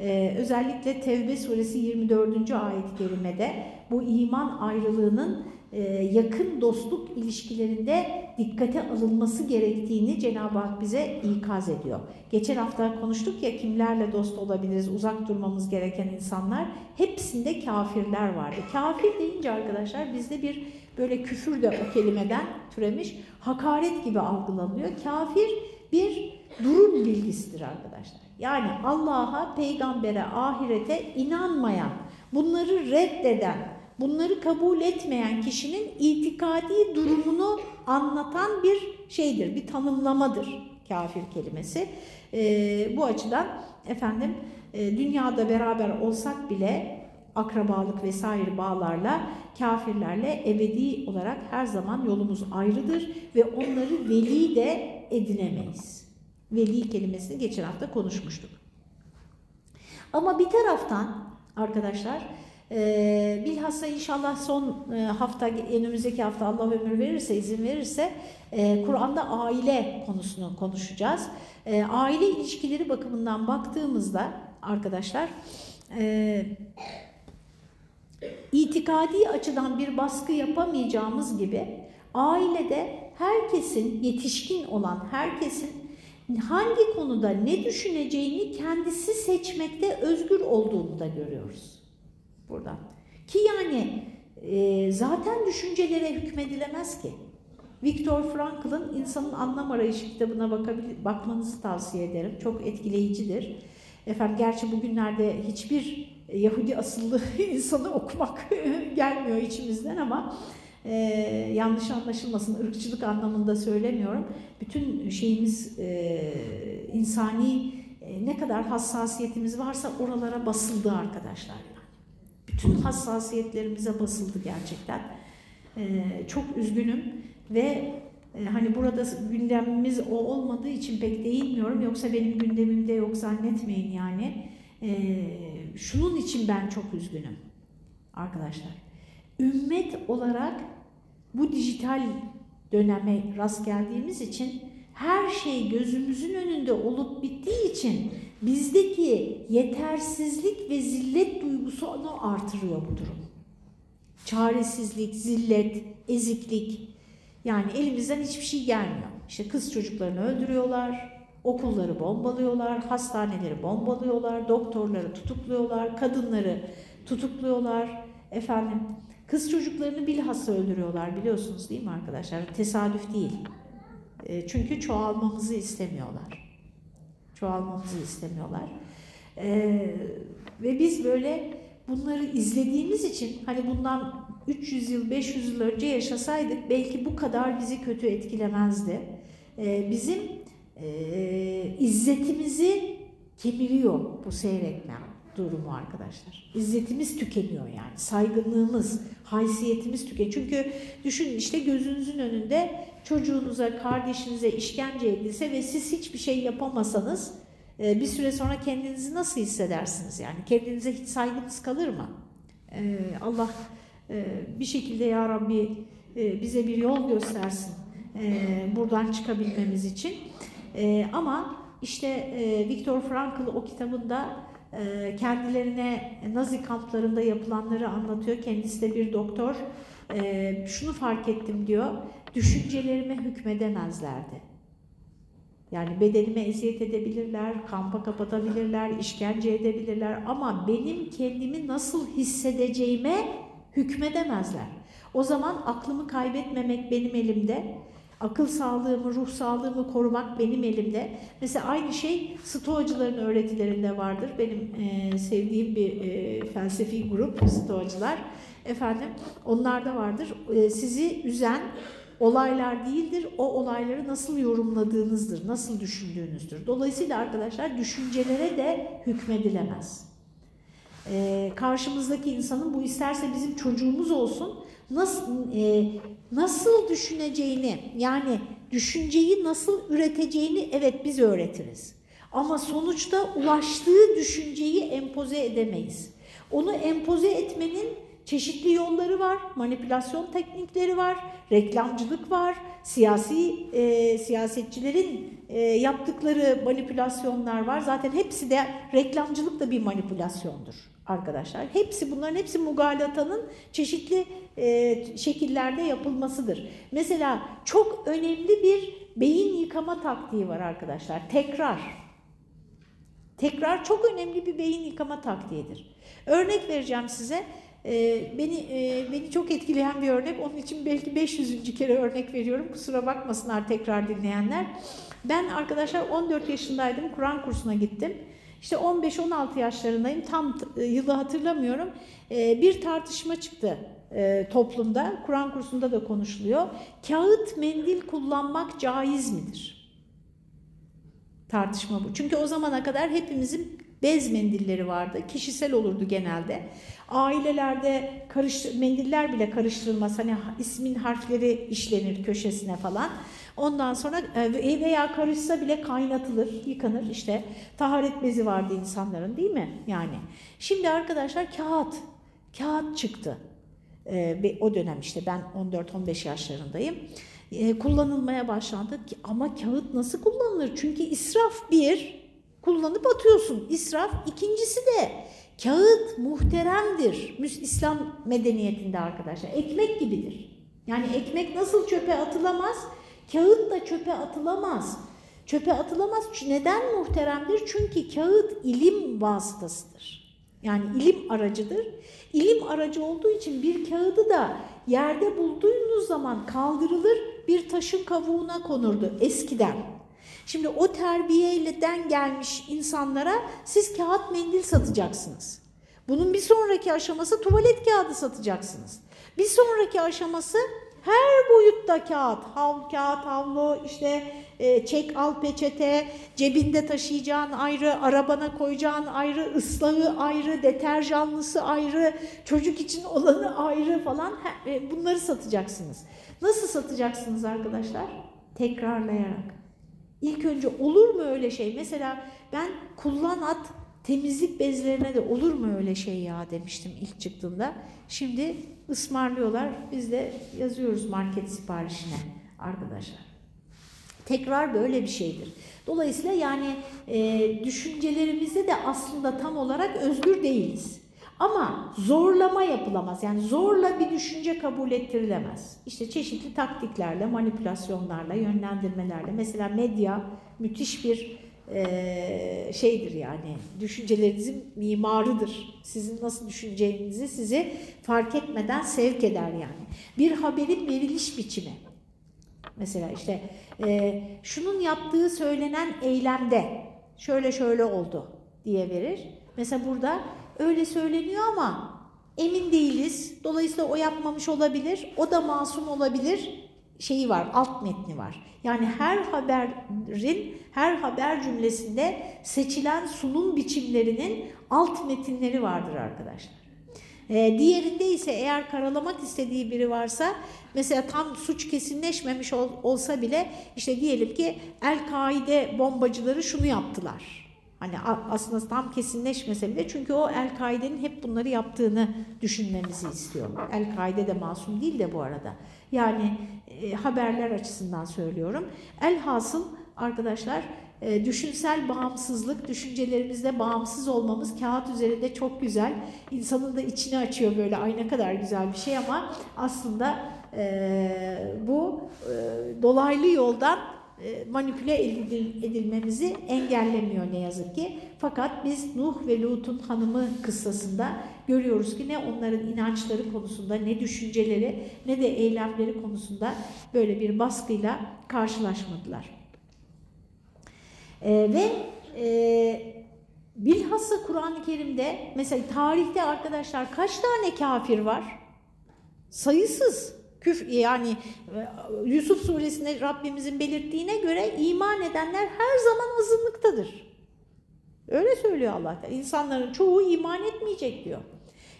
Ee, özellikle Tevbe suresi 24. ayet-i kerimede bu iman ayrılığının e, yakın dostluk ilişkilerinde dikkate alınması gerektiğini Cenab-ı Hak bize ikaz ediyor. Geçen hafta konuştuk ya kimlerle dost olabiliriz, uzak durmamız gereken insanlar. Hepsinde kafirler vardı. Kafir deyince arkadaşlar bizde bir böyle küfür de o kelimeden türemiş, hakaret gibi algılanıyor. Kafir bir durum bilgisidir arkadaşlar. Yani Allah'a, peygambere, ahirete inanmayan, bunları reddeden, bunları kabul etmeyen kişinin itikadi durumunu anlatan bir şeydir, bir tanımlamadır kafir kelimesi. E, bu açıdan efendim e, dünyada beraber olsak bile akrabalık vesaire bağlarla kafirlerle ebedi olarak her zaman yolumuz ayrıdır ve onları veli de edinemeyiz. Veli kelimesini geçen hafta konuşmuştuk. Ama bir taraftan arkadaşlar e, bilhassa inşallah son e, hafta önümüzdeki hafta Allah ömür verirse izin verirse e, Kur'an'da aile konusunu konuşacağız. E, aile ilişkileri bakımından baktığımızda arkadaşlar itikadi açıdan bir baskı yapamayacağımız gibi ailede herkesin yetişkin olan herkesin hangi konuda ne düşüneceğini kendisi seçmekte özgür olduğunu da görüyoruz buradan. Ki yani e, zaten düşüncelere hükmedilemez ki. Viktor Frankl'ın İnsanın Anlam Arayışı kitabına bakmanızı tavsiye ederim. Çok etkileyicidir. Efendim gerçi bugünlerde hiçbir Yahudi asıllı insanı okumak gelmiyor içimizden ama e, yanlış anlaşılmasın ırkçılık anlamında söylemiyorum. Bütün şeyimiz e, insani e, ne kadar hassasiyetimiz varsa oralara basıldı arkadaşlar. Bütün hassasiyetlerimize basıldı gerçekten. E, çok üzgünüm ve e, hani burada gündemimiz o olmadığı için pek değinmiyorum. Yoksa benim gündemimde yok zannetmeyin yani. E, şunun için ben çok üzgünüm arkadaşlar. Ümmet olarak bu dijital döneme rast geldiğimiz için her şey gözümüzün önünde olup bittiği için bizdeki yetersizlik ve zillet duygusunu artırıyor bu durum. Çaresizlik, zillet, eziklik yani elimizden hiçbir şey gelmiyor. İşte kız çocuklarını öldürüyorlar, okulları bombalıyorlar, hastaneleri bombalıyorlar, doktorları tutukluyorlar, kadınları tutukluyorlar. Efendim kız çocuklarını bilhassa öldürüyorlar biliyorsunuz değil mi arkadaşlar? Tesadüf değil. E, çünkü çoğalmamızı istemiyorlar. Çoğalmamızı istemiyorlar. E, ve biz böyle bunları izlediğimiz için hani bundan 300 yıl, 500 yıl önce yaşasaydık belki bu kadar bizi kötü etkilemezdi. E, bizim e, izzetimizi kemiriyor bu seyretme durumu arkadaşlar. İzzetimiz tükeniyor yani. Saygınlığımız, haysiyetimiz tükeniyor. Çünkü düşünün işte gözünüzün önünde çocuğunuza, kardeşinize işkence edilse ve siz hiçbir şey yapamasanız e, bir süre sonra kendinizi nasıl hissedersiniz yani? Kendinize hiç saygınız kalır mı? E, Allah e, bir şekilde ya Rabbi bize bir yol göstersin buradan çıkabilmemiz için. Ama işte Viktor Frankl o kitabında kendilerine Nazi kamplarında yapılanları anlatıyor. Kendisi de bir doktor. Şunu fark ettim diyor, düşüncelerime hükmedemezlerdi. Yani bedenime eziyet edebilirler, kampa kapatabilirler, işkence edebilirler ama benim kendimi nasıl hissedeceğime hükmedemezler. O zaman aklımı kaybetmemek benim elimde, akıl sağlığımı, ruh sağlığımı korumak benim elimde. Mesela aynı şey Stoacıların öğretilerinde vardır. Benim e, sevdiğim bir e, felsefi grup Stoacılar. Efendim onlar da vardır. E, sizi üzen olaylar değildir. O olayları nasıl yorumladığınızdır, nasıl düşündüğünüzdür. Dolayısıyla arkadaşlar düşüncelere de hükmedilemez. Ee, karşımızdaki insanın bu isterse bizim çocuğumuz olsun nasıl e, nasıl düşüneceğini yani düşünceyi nasıl üreteceğini evet biz öğretiriz. Ama sonuçta ulaştığı düşünceyi empoze edemeyiz. Onu empoze etmenin çeşitli yolları var, manipülasyon teknikleri var, reklamcılık var, siyasi e, siyasetçilerin e, yaptıkları manipülasyonlar var. Zaten hepsi de reklamcılık da bir manipülasyondur arkadaşlar. Hepsi bunların hepsi mugalatanın çeşitli e, şekillerde yapılmasıdır. Mesela çok önemli bir beyin yıkama taktiği var arkadaşlar. Tekrar. Tekrar çok önemli bir beyin yıkama taktiğidir. Örnek vereceğim size. Ee, beni e, beni çok etkileyen bir örnek. Onun için belki 500. kere örnek veriyorum. Kusura bakmasınlar tekrar dinleyenler. Ben arkadaşlar 14 yaşındaydım. Kur'an kursuna gittim. İşte 15-16 yaşlarındayım. Tam e, yılı hatırlamıyorum. E, bir tartışma çıktı e, toplumda. Kur'an kursunda da konuşuluyor. Kağıt mendil kullanmak caiz midir? Tartışma bu. Çünkü o zamana kadar hepimizin bez mendilleri vardı. Kişisel olurdu genelde. Ailelerde karış, mendiller bile karıştırılmaz. Hani ismin harfleri işlenir köşesine falan. Ondan sonra e, veya karışsa bile kaynatılır, yıkanır. İşte taharet bezi vardı insanların değil mi? Yani. Şimdi arkadaşlar kağıt, kağıt çıktı. Ee, o dönem işte ben 14-15 yaşlarındayım. Ee, kullanılmaya başlandı. Ama kağıt nasıl kullanılır? Çünkü israf bir, kullanıp atıyorsun. İsraf. ikincisi de kağıt muhteremdir. İslam medeniyetinde arkadaşlar. Ekmek gibidir. Yani ekmek nasıl çöpe atılamaz? Kağıt da çöpe atılamaz. Çöpe atılamaz. Neden muhteremdir? Çünkü kağıt ilim vasıtasıdır. Yani ilim aracıdır. İlim aracı olduğu için bir kağıdı da yerde bulduğunuz zaman kaldırılır, bir taşın kavuğuna konurdu eskiden. Şimdi o terbiyeden gelmiş insanlara siz kağıt mendil satacaksınız. Bunun bir sonraki aşaması tuvalet kağıdı satacaksınız. Bir sonraki aşaması her boyutta kağıt, hav, kağıt, havlu, işte e, çek al peçete, cebinde taşıyacağın ayrı, arabana koyacağın ayrı, ıslahı ayrı, deterjanlısı ayrı, çocuk için olanı ayrı falan e, bunları satacaksınız. Nasıl satacaksınız arkadaşlar? Tekrarlayarak. İlk önce olur mu öyle şey? Mesela ben kullan at temizlik bezlerine de olur mu öyle şey ya demiştim ilk çıktığında. Şimdi ısmarlıyorlar. Biz de yazıyoruz market siparişine arkadaşlar. Tekrar böyle bir şeydir. Dolayısıyla yani e, düşüncelerimizde de aslında tam olarak özgür değiliz. Ama zorlama yapılamaz. Yani zorla bir düşünce kabul ettirilemez. İşte çeşitli taktiklerle, manipülasyonlarla, yönlendirmelerle. Mesela medya müthiş bir e, şeydir yani düşüncelerinizin mimarıdır. Sizin nasıl düşüneceğinizi sizi fark etmeden sevk eder yani. Bir haberin veriliş biçimi. Mesela işte e, şunun yaptığı söylenen eylemde şöyle şöyle oldu diye verir. Mesela burada öyle söyleniyor ama emin değiliz. Dolayısıyla o yapmamış olabilir. O da masum olabilir şeyi var, alt metni var. Yani her haberin, her haber cümlesinde seçilen sunum biçimlerinin alt metinleri vardır arkadaşlar. Ee, diğerinde ise eğer karalamak istediği biri varsa mesela tam suç kesinleşmemiş ol, olsa bile işte diyelim ki El-Kaide bombacıları şunu yaptılar. Hani aslında tam kesinleşmese bile çünkü o El-Kaide'nin hep bunları yaptığını düşünmemizi istiyor. El-Kaide de masum değil de bu arada. Yani e, haberler açısından söylüyorum. Elhasıl arkadaşlar e, düşünsel bağımsızlık, düşüncelerimizde bağımsız olmamız kağıt üzerinde çok güzel. İnsanın da içini açıyor böyle ay ne kadar güzel bir şey ama aslında e, bu e, dolaylı yoldan e, manipüle edilmemizi engellemiyor ne yazık ki. Fakat biz Nuh ve Lut'un hanımı kıssasında görüyoruz ki ne onların inançları konusunda ne düşünceleri ne de eylemleri konusunda böyle bir baskıyla karşılaşmadılar. Ee, ve e, bilhassa Kur'an-ı Kerim'de mesela tarihte arkadaşlar kaç tane kafir var? Sayısız. Küf yani e, Yusuf suresinde Rabbimizin belirttiğine göre iman edenler her zaman azınlıktadır. Öyle söylüyor Allah. İnsanların çoğu iman etmeyecek diyor.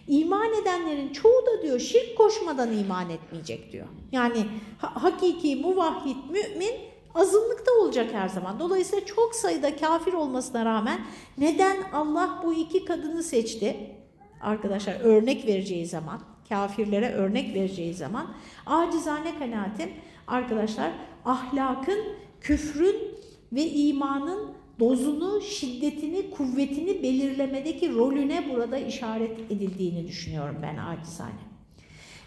İman edenlerin çoğu da diyor şirk koşmadan iman etmeyecek diyor. Yani ha hakiki muvahhid mümin azınlıkta olacak her zaman. Dolayısıyla çok sayıda kafir olmasına rağmen neden Allah bu iki kadını seçti? Arkadaşlar örnek vereceği zaman, kafirlere örnek vereceği zaman acizane kanaatim arkadaşlar ahlakın, küfrün ve imanın dozunu, şiddetini, kuvvetini belirlemedeki rolüne burada işaret edildiğini düşünüyorum ben acizane.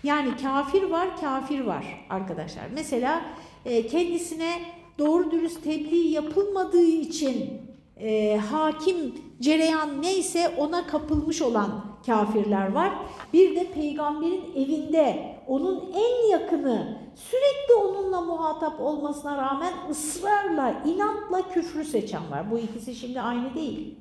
Yani kafir var, kafir var arkadaşlar. Mesela e, kendisine doğru dürüst tebliğ yapılmadığı için e, hakim cereyan neyse ona kapılmış olan kafirler var. Bir de peygamberin evinde onun en yakını sürekli onunla muhatap olmasına rağmen ısrarla, inatla küfrü seçen var. Bu ikisi şimdi aynı değil.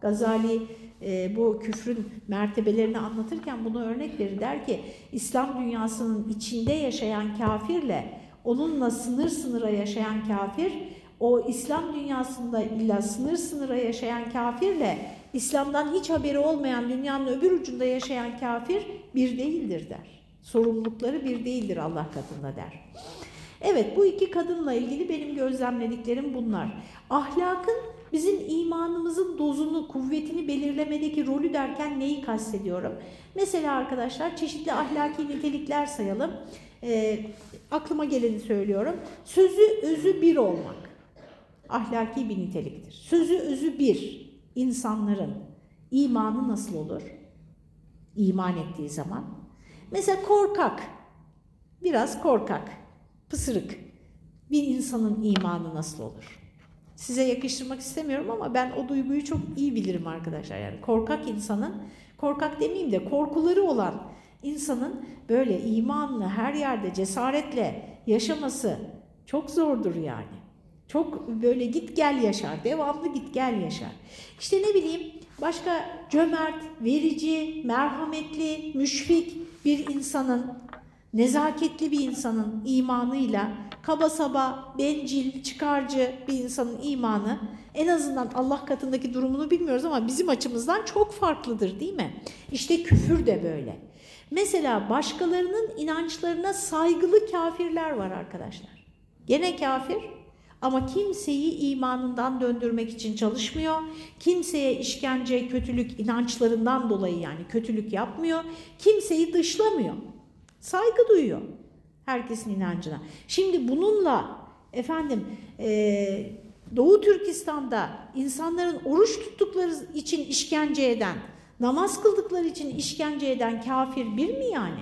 Gazali e, bu küfrün mertebelerini anlatırken bunu örnek verir. Der ki İslam dünyasının içinde yaşayan kafirle onunla sınır sınıra yaşayan kafir o İslam dünyasında illa sınır sınıra yaşayan kafirle İslam'dan hiç haberi olmayan dünyanın öbür ucunda yaşayan kafir bir değildir der. Sorumlulukları bir değildir Allah katında der. Evet bu iki kadınla ilgili benim gözlemlediklerim bunlar. Ahlakın bizim imanımızın dozunu, kuvvetini belirlemedeki rolü derken neyi kastediyorum? Mesela arkadaşlar çeşitli ahlaki nitelikler sayalım. E, aklıma geleni söylüyorum. Sözü özü bir olmak ahlaki bir niteliktir. Sözü özü bir insanların imanı nasıl olur? İman ettiği zaman. Mesela korkak, biraz korkak, pısırık bir insanın imanı nasıl olur? Size yakıştırmak istemiyorum ama ben o duyguyu çok iyi bilirim arkadaşlar. Yani korkak insanın, korkak demeyeyim de korkuları olan insanın böyle imanla her yerde cesaretle yaşaması çok zordur yani. Çok böyle git gel yaşar, devamlı git gel yaşar. İşte ne bileyim başka cömert, verici, merhametli, müşfik bir insanın, nezaketli bir insanın imanıyla kaba saba, bencil, çıkarcı bir insanın imanı en azından Allah katındaki durumunu bilmiyoruz ama bizim açımızdan çok farklıdır değil mi? İşte küfür de böyle. Mesela başkalarının inançlarına saygılı kafirler var arkadaşlar. Gene kafir ama kimseyi imanından döndürmek için çalışmıyor. Kimseye işkence, kötülük inançlarından dolayı yani kötülük yapmıyor. Kimseyi dışlamıyor. Saygı duyuyor herkesin inancına. Şimdi bununla efendim e, Doğu Türkistan'da insanların oruç tuttukları için işkence eden, namaz kıldıkları için işkence eden kafir bir mi yani?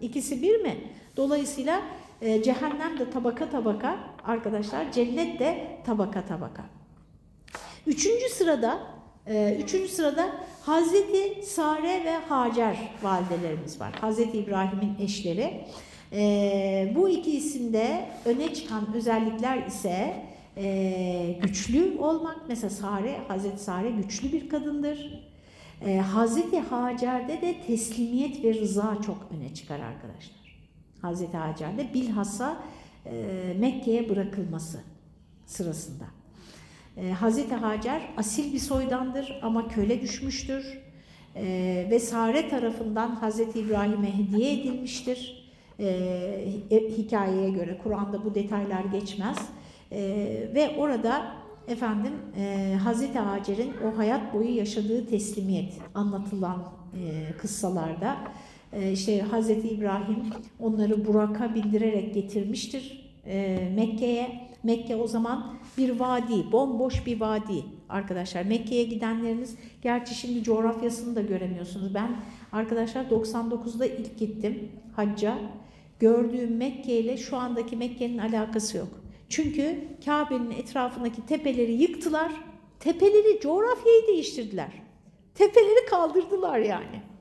İkisi bir mi? Dolayısıyla e, cehennem de tabaka tabaka arkadaşlar, cennet de tabaka tabaka. Üçüncü sırada, e, üçüncü sırada Hazreti Sare ve Hacer validelerimiz var. Hazreti İbrahim'in eşleri. E, bu iki isimde öne çıkan özellikler ise e, güçlü olmak. Mesela Sare, Hazreti Sare güçlü bir kadındır. E, Hazreti Hacer'de de teslimiyet ve rıza çok öne çıkar arkadaşlar. Hazreti Hacer'de bilhassa e, Mekke'ye bırakılması sırasında. E, Hazreti Hacer asil bir soydandır ama köle düşmüştür e, ve Sare tarafından Hazreti İbrahim'e hediye edilmiştir. E, hikayeye göre Kur'an'da bu detaylar geçmez ve orada efendim Hazreti Hacer'in o hayat boyu yaşadığı teslimiyet anlatılan e, kıssalarda işte Hazreti İbrahim onları Burak'a bindirerek getirmiştir e, Mekke'ye. Mekke o zaman bir vadi, bomboş bir vadi arkadaşlar. Mekke'ye gidenleriniz, gerçi şimdi coğrafyasını da göremiyorsunuz. Ben arkadaşlar 99'da ilk gittim hacca. Gördüğüm Mekke ile şu andaki Mekke'nin alakası yok. Çünkü Kabe'nin etrafındaki tepeleri yıktılar. Tepeleri, coğrafyayı değiştirdiler. Tepeleri kaldırdılar yani.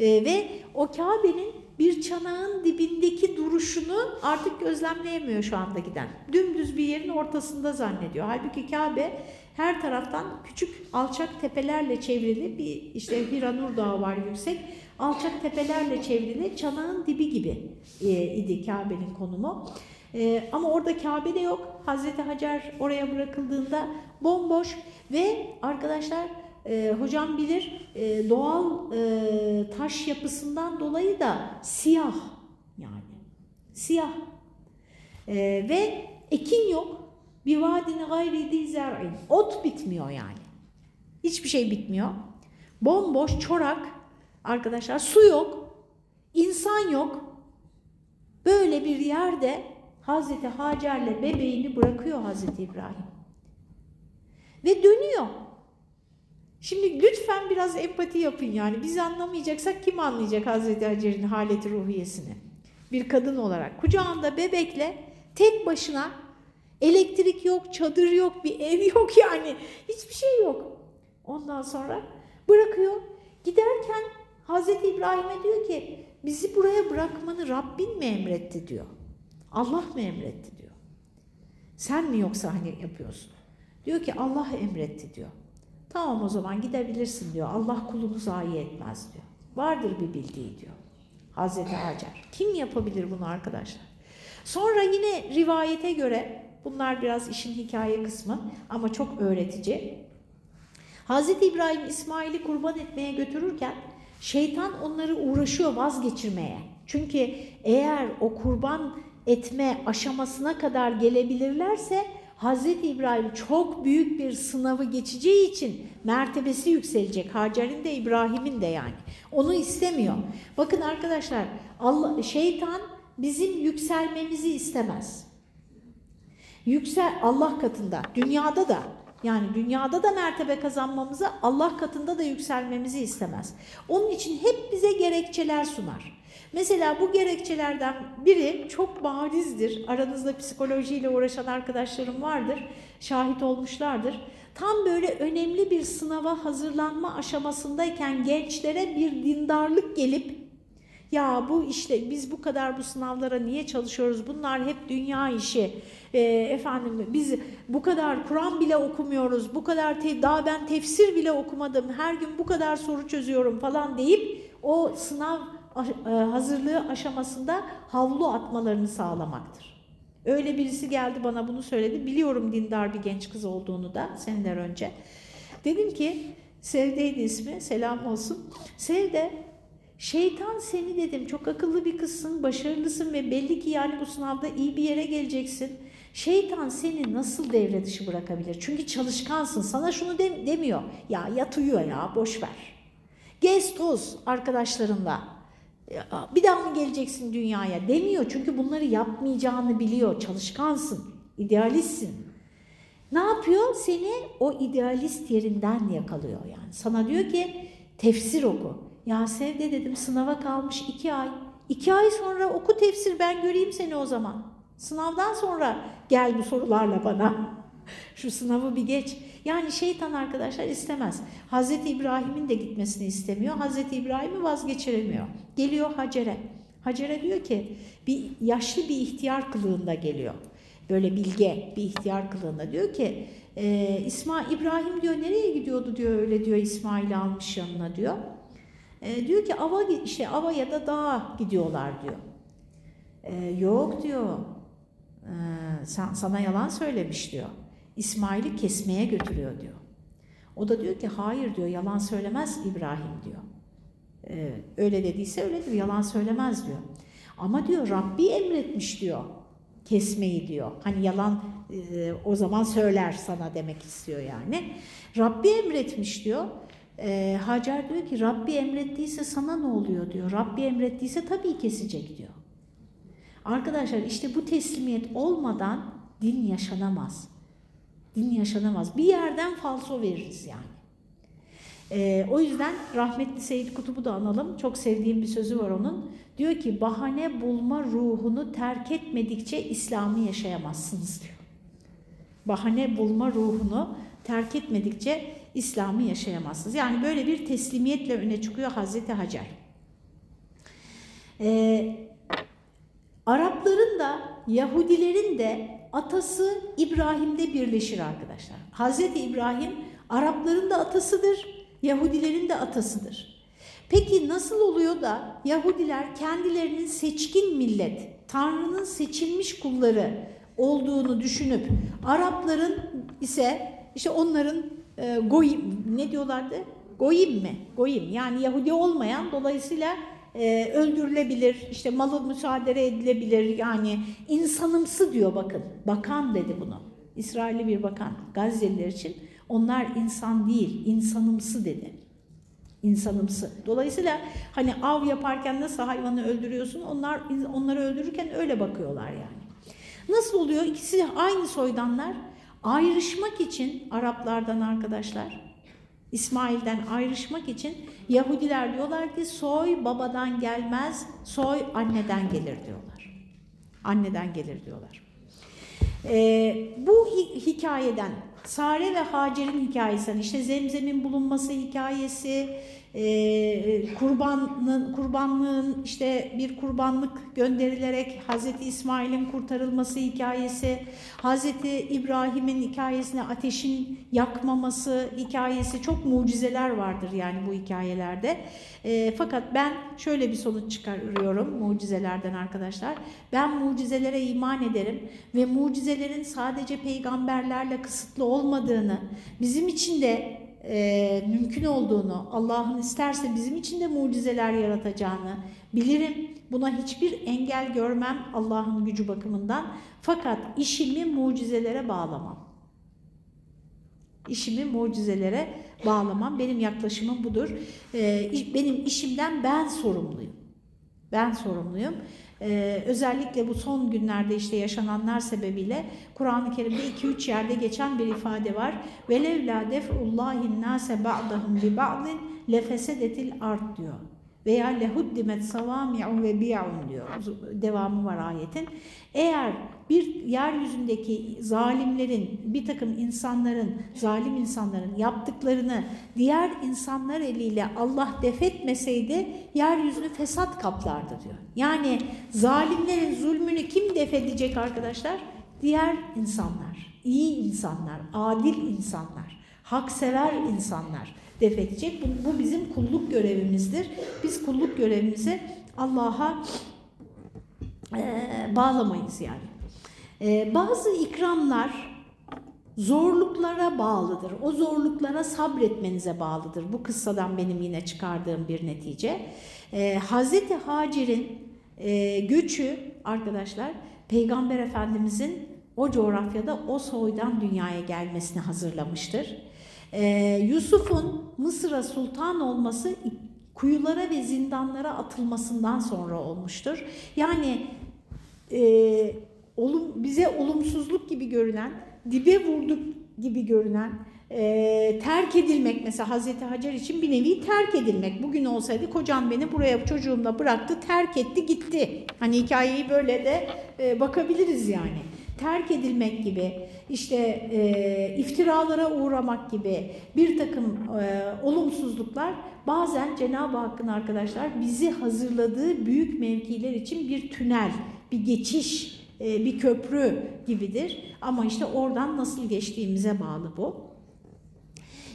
Ee, ve o Kabe'nin bir çanağın dibindeki duruşunu artık gözlemleyemiyor şu anda giden. Dümdüz bir yerin ortasında zannediyor. Halbuki Kabe her taraftan küçük alçak tepelerle çevrili bir işte Hiranur Dağı var yüksek. alçak tepelerle çevrili çanağın dibi gibi e, idi Kabe'nin konumu. E, ama orada Kabe de yok. Hazreti Hacer oraya bırakıldığında bomboş ve arkadaşlar e, hocam bilir e, doğal e, taş yapısından dolayı da siyah yani siyah e, ve ekin yok. Bir vadini gayri zer'in. Ot bitmiyor yani. Hiçbir şey bitmiyor. Bomboş, çorak arkadaşlar. Su yok. insan yok. Böyle bir yerde Hazreti Hacer'le bebeğini bırakıyor Hazreti İbrahim. Ve dönüyor. Şimdi lütfen biraz empati yapın yani. Biz anlamayacaksak kim anlayacak Hazreti Hacer'in haleti ruhiyesini? Bir kadın olarak. Kucağında bebekle tek başına elektrik yok, çadır yok, bir ev yok yani. Hiçbir şey yok. Ondan sonra bırakıyor. Giderken Hazreti İbrahim'e diyor ki bizi buraya bırakmanı Rabbin mi emretti diyor. Allah mı emretti diyor. Sen mi yoksa hani yapıyorsun? Diyor ki Allah emretti diyor. Tamam o zaman gidebilirsin diyor. Allah kulunu zayi etmez diyor. Vardır bir bildiği diyor. Hazreti Hacer. Kim yapabilir bunu arkadaşlar? Sonra yine rivayete göre bunlar biraz işin hikaye kısmı ama çok öğretici. Hazreti İbrahim İsmail'i kurban etmeye götürürken şeytan onları uğraşıyor vazgeçirmeye. Çünkü eğer o kurban etme aşamasına kadar gelebilirlerse Hazreti İbrahim çok büyük bir sınavı geçeceği için mertebesi yükselecek. Hacer'in de İbrahim'in de yani. Onu istemiyor. Bakın arkadaşlar Allah, şeytan bizim yükselmemizi istemez. Yüksel Allah katında, dünyada da yani dünyada da mertebe kazanmamızı Allah katında da yükselmemizi istemez. Onun için hep bize gerekçeler sunar. Mesela bu gerekçelerden biri çok barizdir. Aranızda psikolojiyle uğraşan arkadaşlarım vardır, şahit olmuşlardır. Tam böyle önemli bir sınava hazırlanma aşamasındayken gençlere bir dindarlık gelip ya bu işte biz bu kadar bu sınavlara niye çalışıyoruz? Bunlar hep dünya işi. E, efendim biz bu kadar Kur'an bile okumuyoruz. Bu kadar te daha ben tefsir bile okumadım. Her gün bu kadar soru çözüyorum falan deyip o sınav hazırlığı aşamasında havlu atmalarını sağlamaktır. Öyle birisi geldi bana bunu söyledi. Biliyorum dindar bir genç kız olduğunu da seneler önce. Dedim ki Sevde'ydi ismi selam olsun. Sevde şeytan seni dedim çok akıllı bir kızsın başarılısın ve belli ki yani bu sınavda iyi bir yere geleceksin. Şeytan seni nasıl devre dışı bırakabilir? Çünkü çalışkansın sana şunu de demiyor ya yat uyuyor ya boş ver. Gez toz arkadaşlarınla bir daha mı geleceksin dünyaya demiyor. Çünkü bunları yapmayacağını biliyor. Çalışkansın, idealistsin. Ne yapıyor? Seni o idealist yerinden yakalıyor yani. Sana diyor ki tefsir oku. Ya Sevde dedim sınava kalmış iki ay. İki ay sonra oku tefsir ben göreyim seni o zaman. Sınavdan sonra gel bu sorularla bana. Şu sınavı bir geç. Yani şeytan arkadaşlar istemez. Hazreti İbrahim'in de gitmesini istemiyor. Hazreti İbrahim'i vazgeçiremiyor. Geliyor Hacer'e. Hacer'e diyor ki bir yaşlı bir ihtiyar kılığında geliyor. Böyle bilge bir ihtiyar kılığında diyor ki e, İsmail İbrahim diyor nereye gidiyordu diyor öyle diyor İsmail'i almış yanına diyor. E, diyor ki ava işte ava ya da dağa gidiyorlar diyor. E, yok diyor. E, sen, sana yalan söylemiş diyor. İsmail'i kesmeye götürüyor diyor. O da diyor ki hayır diyor yalan söylemez İbrahim diyor. Ee, öyle dediyse öyledir yalan söylemez diyor. Ama diyor Rabbi emretmiş diyor kesmeyi diyor. Hani yalan e, o zaman söyler sana demek istiyor yani. Rabbi emretmiş diyor. E, Hacer diyor ki Rabbi emrettiyse sana ne oluyor diyor. Rabbi emrettiyse tabii kesecek diyor. Arkadaşlar işte bu teslimiyet olmadan din yaşanamaz. Din yaşanamaz. Bir yerden falso veririz yani. Ee, o yüzden rahmetli Seyyid Kutub'u da analım. Çok sevdiğim bir sözü var onun. Diyor ki bahane bulma ruhunu terk etmedikçe İslam'ı yaşayamazsınız diyor. Bahane bulma ruhunu terk etmedikçe İslam'ı yaşayamazsınız. Yani böyle bir teslimiyetle öne çıkıyor Hazreti Hacer. Ee, Arapların da Yahudilerin de atası İbrahim'de birleşir arkadaşlar. Hazreti İbrahim Arapların da atasıdır, Yahudilerin de atasıdır. Peki nasıl oluyor da Yahudiler kendilerinin seçkin millet, Tanrı'nın seçilmiş kulları olduğunu düşünüp Arapların ise işte onların e, goyim ne diyorlardı? Goyim mi? Goyim yani Yahudi olmayan dolayısıyla e, öldürülebilir, işte malı müsaade edilebilir yani insanımsı diyor bakın. Bakan dedi bunu. İsrailli bir bakan Gazze'liler için onlar insan değil, insanımsı dedi. İnsanımsı. Dolayısıyla hani av yaparken nasıl hayvanı öldürüyorsun? Onlar onları öldürürken öyle bakıyorlar yani. Nasıl oluyor? İkisi aynı soydanlar. Ayrışmak için Araplardan arkadaşlar, İsmail'den ayrışmak için Yahudiler diyorlar ki soy babadan gelmez, soy anneden gelir diyorlar. Anneden gelir diyorlar. Ee, bu hikayeden Sare ve Hacer'in hikayesi, işte Zemzem'in bulunması hikayesi, e, kurbanın, kurbanlığın işte bir kurbanlık gönderilerek Hazreti İsmail'in kurtarılması hikayesi, Hazreti İbrahim'in hikayesine ateşin yakmaması hikayesi çok mucizeler vardır yani bu hikayelerde. E, fakat ben şöyle bir sonuç çıkarıyorum mucizelerden arkadaşlar. Ben mucizelere iman ederim ve mucizelerin sadece peygamberlerle kısıtlı olmadığını, bizim için de e, mümkün olduğunu, Allah'ın isterse bizim için de mucizeler yaratacağını bilirim. Buna hiçbir engel görmem Allah'ın gücü bakımından. Fakat işimi mucizelere bağlamam. İşimi mucizelere bağlamam. Benim yaklaşımım budur. E, benim işimden ben sorumluyum. Ben sorumluyum. Ee, özellikle bu son günlerde işte yaşananlar sebebiyle Kur'an-ı Kerim'de 2-3 yerde geçen bir ifade var. Velev la def'ullahin nase ba'dahum bi ba'din lefesedetil art diyor veya lehuddimet savami'un ve bi'un diyor. Devamı var ayetin. Eğer bir yeryüzündeki zalimlerin, bir takım insanların, zalim insanların yaptıklarını diğer insanlar eliyle Allah defetmeseydi yeryüzünü fesat kaplardı diyor. Yani zalimlerin zulmünü kim defedecek arkadaşlar? Diğer insanlar, iyi insanlar, adil insanlar, haksever insanlar defedecek. Bu, bu bizim kulluk görevimizdir. Biz kulluk görevimizi Allah'a e, bağlamayız yani. E, bazı ikramlar zorluklara bağlıdır. O zorluklara sabretmenize bağlıdır. Bu kıssadan benim yine çıkardığım bir netice. E, Hazreti Hacer'in e, göçü arkadaşlar Peygamber Efendimizin o coğrafyada o soydan dünyaya gelmesini hazırlamıştır. Ee, Yusuf'un Mısır'a sultan olması kuyulara ve zindanlara atılmasından sonra olmuştur. Yani e, olum, bize olumsuzluk gibi görünen, dibe vurduk gibi görünen, e, terk edilmek mesela Hazreti Hacer için bir nevi terk edilmek. Bugün olsaydı kocam beni buraya çocuğumla bıraktı, terk etti, gitti. Hani hikayeyi böyle de e, bakabiliriz yani terk edilmek gibi, işte e, iftiralara uğramak gibi bir takım e, olumsuzluklar bazen Cenab-ı Hakk'ın arkadaşlar bizi hazırladığı büyük mevkiler için bir tünel, bir geçiş, bir köprü gibidir. Ama işte oradan nasıl geçtiğimize bağlı bu.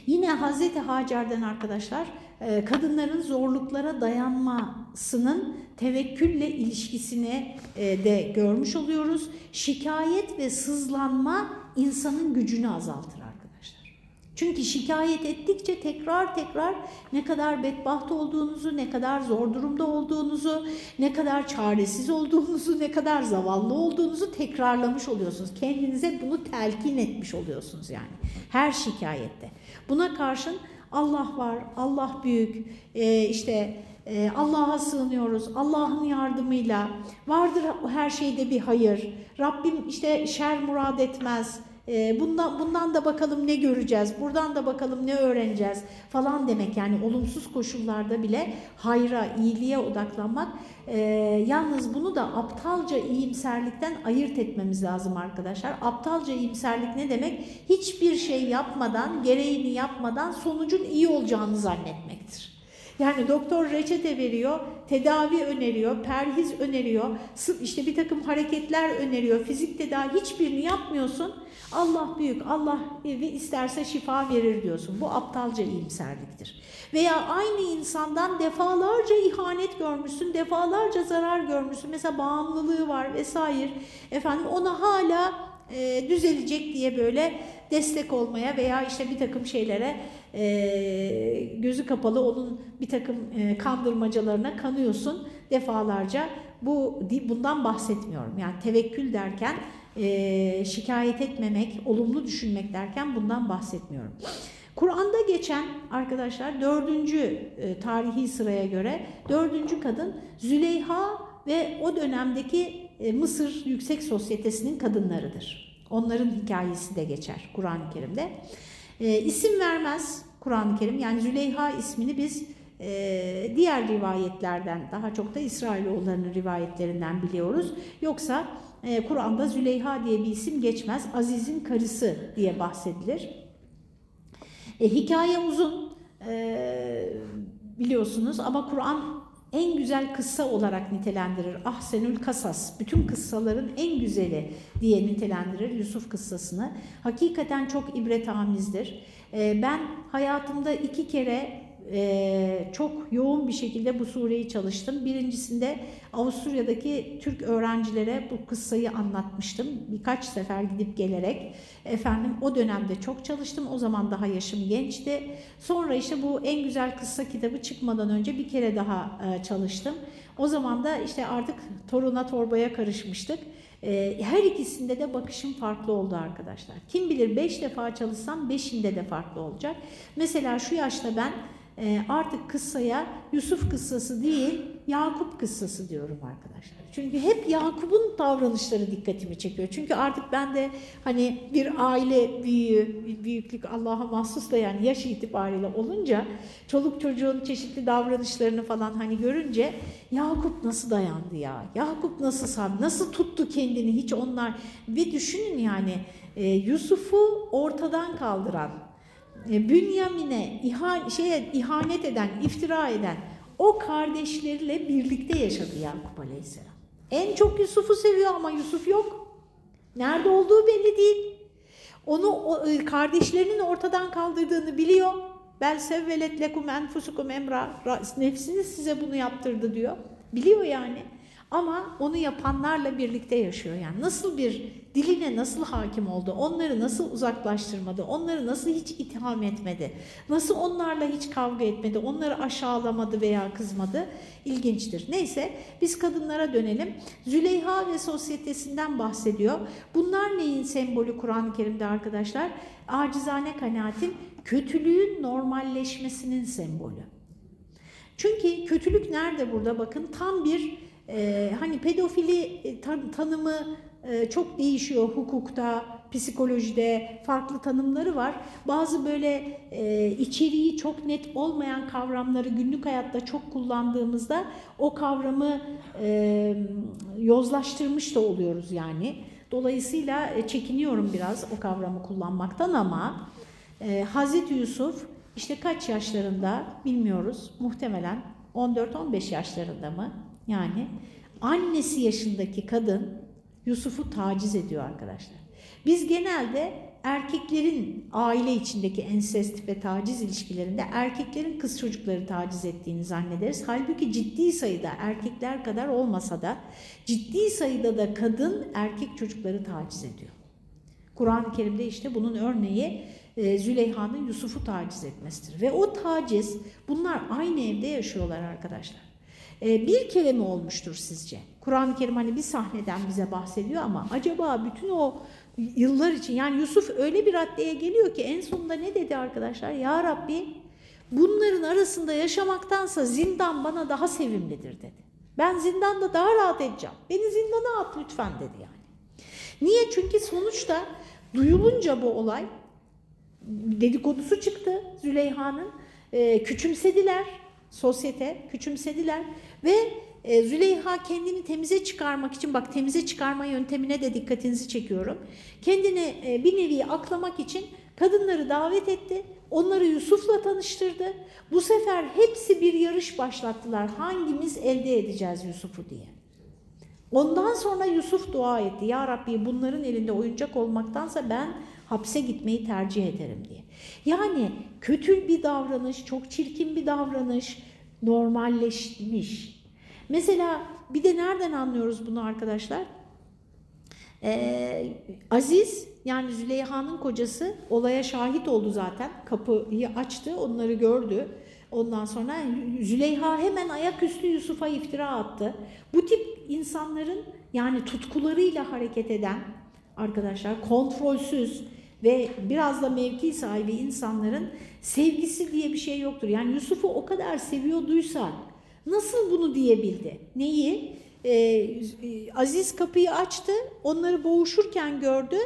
Yine Hazreti Hacer'den arkadaşlar e, kadınların zorluklara dayanmasının tevekkülle ilişkisini e, de görmüş oluyoruz. Şikayet ve sızlanma insanın gücünü azaltır. Çünkü şikayet ettikçe tekrar tekrar ne kadar bedbaht olduğunuzu, ne kadar zor durumda olduğunuzu, ne kadar çaresiz olduğunuzu, ne kadar zavallı olduğunuzu tekrarlamış oluyorsunuz. Kendinize bunu telkin etmiş oluyorsunuz yani her şikayette. Buna karşın Allah var, Allah büyük, ee, işte e, Allah'a sığınıyoruz, Allah'ın yardımıyla vardır her şeyde bir hayır. Rabbim işte şer murad etmez, ee, bundan, bundan da bakalım ne göreceğiz, buradan da bakalım ne öğreneceğiz falan demek. Yani olumsuz koşullarda bile hayra, iyiliğe odaklanmak. E, yalnız bunu da aptalca iyimserlikten ayırt etmemiz lazım arkadaşlar. Aptalca iyimserlik ne demek? Hiçbir şey yapmadan, gereğini yapmadan sonucun iyi olacağını zannetmektir. Yani doktor reçete veriyor, tedavi öneriyor, perhiz öneriyor, işte bir takım hareketler öneriyor, fizik tedavi hiçbirini yapmıyorsun. Allah büyük, Allah isterse şifa verir diyorsun. Bu aptalca iyimserliktir. Veya aynı insandan defalarca ihanet görmüşsün, defalarca zarar görmüşsün. Mesela bağımlılığı var vesaire. Efendim ona hala e, düzelecek diye böyle destek olmaya veya işte bir takım şeylere e, gözü kapalı onun bir takım e, kandırmacalarına kanıyorsun defalarca. Bu bundan bahsetmiyorum. Yani tevekkül derken e, şikayet etmemek, olumlu düşünmek derken bundan bahsetmiyorum. Kur'an'da geçen arkadaşlar dördüncü e, tarihi sıraya göre dördüncü kadın Züleyha ve o dönemdeki e, Mısır Yüksek Sosyetesi'nin kadınlarıdır. Onların hikayesi de geçer Kur'an-ı Kerim'de. E, isim vermez Kur'an-ı Kerim. Yani Züleyha ismini biz e, diğer rivayetlerden, daha çok da İsrailoğullarının rivayetlerinden biliyoruz. Yoksa e, Kur'an'da Züleyha diye bir isim geçmez. Aziz'in karısı diye bahsedilir. E, hikaye uzun e, biliyorsunuz ama Kur'an en güzel kıssa olarak nitelendirir. Ahsenül Kasas, bütün kıssaların en güzeli diye nitelendirir Yusuf kıssasını. Hakikaten çok ibretamizdir. E, ben hayatımda iki kere e, çok yoğun bir şekilde bu sureyi çalıştım. Birincisinde Avusturya'daki Türk öğrencilere bu kıssayı anlatmıştım. Birkaç sefer gidip gelerek. Efendim o dönemde çok çalıştım. O zaman daha yaşım gençti. Sonra işte bu en güzel kıssa kitabı çıkmadan önce bir kere daha e, çalıştım. O zaman da işte artık toruna torbaya karışmıştık. E, her ikisinde de bakışım farklı oldu arkadaşlar. Kim bilir beş defa çalışsam beşinde de farklı olacak. Mesela şu yaşta ben e, artık kıssaya Yusuf kıssası değil Yakup kıssası diyorum arkadaşlar. Çünkü hep Yakup'un davranışları dikkatimi çekiyor. Çünkü artık ben de hani bir aile büyüğü, bir büyüklük Allah'a mahsus da yani yaş itibariyle olunca çoluk çocuğun çeşitli davranışlarını falan hani görünce Yakup nasıl dayandı ya? Yakup nasıl sabır, nasıl tuttu kendini hiç onlar ve düşünün yani e, Yusuf'u ortadan kaldıran e, Bünyamin'e ihanet eden, iftira eden o kardeşleriyle birlikte yaşadı Yakup Aleyhisselam. En çok Yusuf'u seviyor ama Yusuf yok. Nerede olduğu belli değil. Onu e, kardeşlerinin ortadan kaldırdığını biliyor. Bel sevvelet lekum enfusukum emra. Nefsiniz size bunu yaptırdı diyor. Biliyor yani. Ama onu yapanlarla birlikte yaşıyor. Yani nasıl bir diline nasıl hakim oldu, onları nasıl uzaklaştırmadı, onları nasıl hiç itham etmedi, nasıl onlarla hiç kavga etmedi, onları aşağılamadı veya kızmadı ilginçtir. Neyse biz kadınlara dönelim. Züleyha ve sosyetesinden bahsediyor. Bunlar neyin sembolü Kur'an-ı Kerim'de arkadaşlar? Acizane kanaatim kötülüğün normalleşmesinin sembolü. Çünkü kötülük nerede burada? Bakın tam bir e, hani pedofili e, tan tanımı e, çok değişiyor hukukta, psikolojide farklı tanımları var. Bazı böyle e, içeriği çok net olmayan kavramları günlük hayatta çok kullandığımızda o kavramı e, yozlaştırmış da oluyoruz yani. Dolayısıyla e, çekiniyorum biraz o kavramı kullanmaktan ama e, Hazreti Yusuf işte kaç yaşlarında bilmiyoruz muhtemelen 14-15 yaşlarında mı? Yani annesi yaşındaki kadın Yusuf'u taciz ediyor arkadaşlar. Biz genelde erkeklerin aile içindeki ensest ve taciz ilişkilerinde erkeklerin kız çocukları taciz ettiğini zannederiz. Halbuki ciddi sayıda erkekler kadar olmasa da ciddi sayıda da kadın erkek çocukları taciz ediyor. Kur'an-ı Kerim'de işte bunun örneği e, Züleyha'nın Yusuf'u taciz etmesidir. Ve o taciz bunlar aynı evde yaşıyorlar arkadaşlar. E, bir kere mi olmuştur sizce? Kur'an-ı Kerim hani bir sahneden bize bahsediyor ama acaba bütün o yıllar için yani Yusuf öyle bir raddeye geliyor ki en sonunda ne dedi arkadaşlar? Ya Rabbi bunların arasında yaşamaktansa zindan bana daha sevimlidir dedi. Ben zindanda daha rahat edeceğim. Beni zindana at lütfen dedi yani. Niye? Çünkü sonuçta duyulunca bu olay dedikodusu çıktı Züleyha'nın. E, küçümsediler sosyete, küçümsediler ve e, Züleyha kendini temize çıkarmak için, bak temize çıkarma yöntemine de dikkatinizi çekiyorum. Kendini e, bir nevi aklamak için kadınları davet etti. Onları Yusuf'la tanıştırdı. Bu sefer hepsi bir yarış başlattılar. Hangimiz elde edeceğiz Yusuf'u diye. Ondan sonra Yusuf dua etti. Ya Rabbi bunların elinde oyuncak olmaktansa ben hapse gitmeyi tercih ederim diye. Yani kötü bir davranış, çok çirkin bir davranış normalleşmiş. Mesela bir de nereden anlıyoruz bunu arkadaşlar? Ee, Aziz yani Züleyha'nın kocası olaya şahit oldu zaten. Kapıyı açtı, onları gördü. Ondan sonra Züleyha hemen ayaküstü Yusuf'a iftira attı. Bu tip insanların yani tutkularıyla hareket eden arkadaşlar kontrolsüz ve biraz da mevki sahibi insanların sevgisi diye bir şey yoktur. Yani Yusuf'u o kadar seviyorduysa nasıl bunu diyebildi? Neyi? Ee, Aziz kapıyı açtı, onları boğuşurken gördü.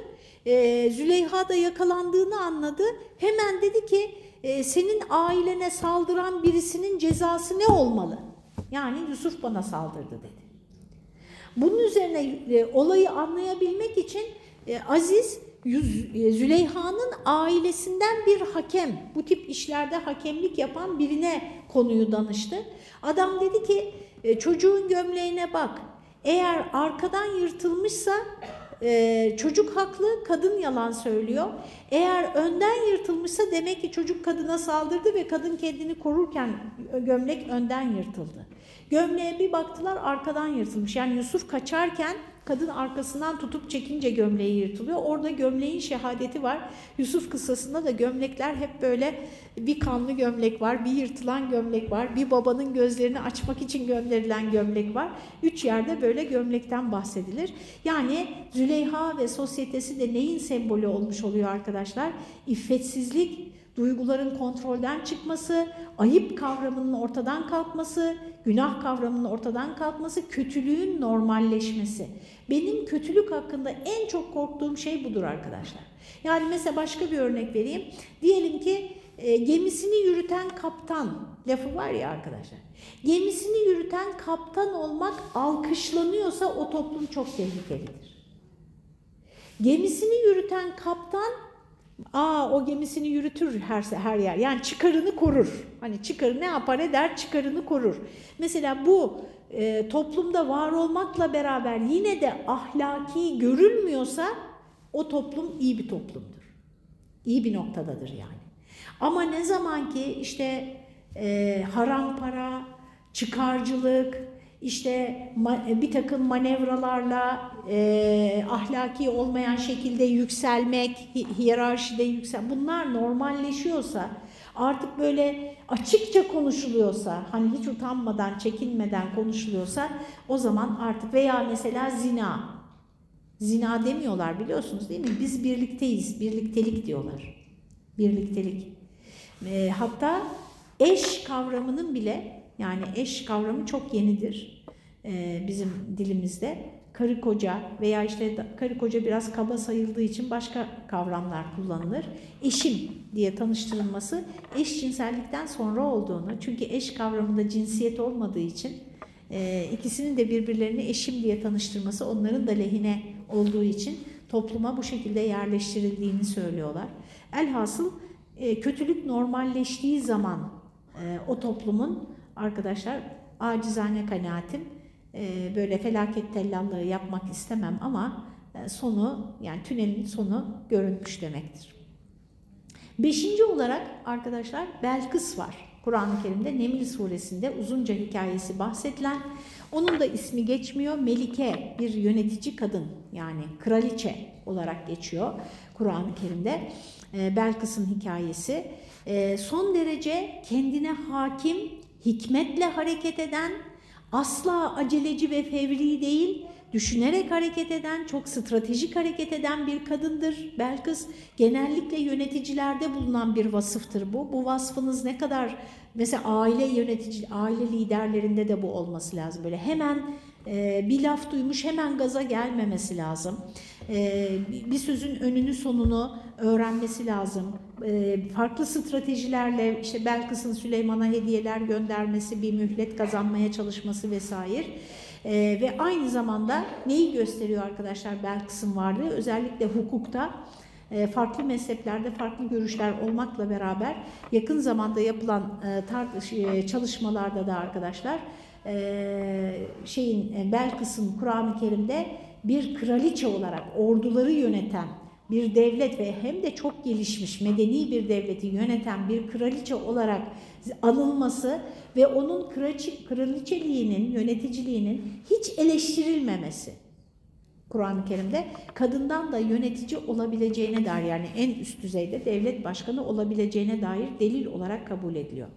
Ee, Züleyha da yakalandığını anladı. Hemen dedi ki e, senin ailene saldıran birisinin cezası ne olmalı? Yani Yusuf bana saldırdı dedi. Bunun üzerine e, olayı anlayabilmek için e, Aziz e, Züleyha'nın ailesinden bir hakem, bu tip işlerde hakemlik yapan birine konuyu danıştı. Adam dedi ki e, çocuğun gömleğine bak. Eğer arkadan yırtılmışsa e, çocuk haklı, kadın yalan söylüyor. Eğer önden yırtılmışsa demek ki çocuk kadına saldırdı ve kadın kendini korurken gömlek önden yırtıldı. Gömleğe bir baktılar arkadan yırtılmış. Yani Yusuf kaçarken kadın arkasından tutup çekince gömleği yırtılıyor. Orada gömleğin şehadeti var. Yusuf kıssasında da gömlekler hep böyle bir kanlı gömlek var, bir yırtılan gömlek var, bir babanın gözlerini açmak için gönderilen gömlek var. Üç yerde böyle gömlekten bahsedilir. Yani Züleyha ve sosyetesi de neyin sembolü olmuş oluyor arkadaşlar? İffetsizlik, duyguların kontrolden çıkması, ayıp kavramının ortadan kalkması, günah kavramının ortadan kalkması, kötülüğün normalleşmesi. Benim kötülük hakkında en çok korktuğum şey budur arkadaşlar. Yani mesela başka bir örnek vereyim. Diyelim ki e, gemisini yürüten kaptan lafı var ya arkadaşlar. Gemisini yürüten kaptan olmak alkışlanıyorsa o toplum çok tehlikelidir. Gemisini yürüten kaptan Aa o gemisini yürütür her her yer. Yani çıkarını korur. Hani çıkarı ne yapar eder? Çıkarını korur. Mesela bu e, toplumda var olmakla beraber yine de ahlaki görülmüyorsa o toplum iyi bir toplumdur. İyi bir noktadadır yani. Ama ne zaman ki işte e, haram para, çıkarcılık, işte bir takım manevralarla e, ahlaki olmayan şekilde yükselmek, hi hiyerarşide yüksel, bunlar normalleşiyorsa, artık böyle açıkça konuşuluyorsa, hani hiç utanmadan, çekinmeden konuşuluyorsa o zaman artık veya mesela zina, zina demiyorlar biliyorsunuz değil mi? Biz birlikteyiz, birliktelik diyorlar, birliktelik. E, hatta eş kavramının bile yani eş kavramı çok yenidir e, bizim dilimizde. Karı koca veya işte karı koca biraz kaba sayıldığı için başka kavramlar kullanılır. Eşim diye tanıştırılması eşcinsellikten sonra olduğunu çünkü eş kavramında cinsiyet olmadığı için e, ikisinin de birbirlerini eşim diye tanıştırması onların da lehine olduğu için topluma bu şekilde yerleştirildiğini söylüyorlar. Elhasıl e, kötülük normalleştiği zaman e, o toplumun arkadaşlar acizane kanaatim e, böyle felaket tellallığı yapmak istemem ama e, sonu yani tünelin sonu görünmüş demektir. Beşinci olarak arkadaşlar Belkıs var. Kur'an-ı Kerim'de Neml suresinde uzunca hikayesi bahsedilen, onun da ismi geçmiyor. Melike bir yönetici kadın yani kraliçe olarak geçiyor Kur'an-ı Kerim'de. E, Belkıs'ın hikayesi. Son derece kendine hakim, hikmetle hareket eden, asla aceleci ve fevri değil, düşünerek hareket eden, çok stratejik hareket eden bir kadındır. Belkıs genellikle yöneticilerde bulunan bir vasıftır bu. Bu vasfınız ne kadar mesela aile yönetici, aile liderlerinde de bu olması lazım. Böyle hemen e, bir laf duymuş hemen gaza gelmemesi lazım. E, bir sözün önünü sonunu öğrenmesi lazım. E, farklı stratejilerle işte Belkıs'ın Süleyman'a hediyeler göndermesi, bir mühlet kazanmaya çalışması vesaire. E, ve aynı zamanda neyi gösteriyor arkadaşlar Belkıs'ın varlığı? Özellikle hukukta e, farklı mezheplerde farklı görüşler olmakla beraber yakın zamanda yapılan e, e, çalışmalarda da arkadaşlar şeyin e, Belkıs'ın Kur'an-ı Kerim'de bir kraliçe olarak orduları yöneten bir devlet ve hem de çok gelişmiş medeni bir devleti yöneten bir kraliçe olarak anılması ve onun kraliçeliğinin, yöneticiliğinin hiç eleştirilmemesi. Kur'an-ı Kerim'de kadından da yönetici olabileceğine dair yani en üst düzeyde devlet başkanı olabileceğine dair delil olarak kabul ediliyor.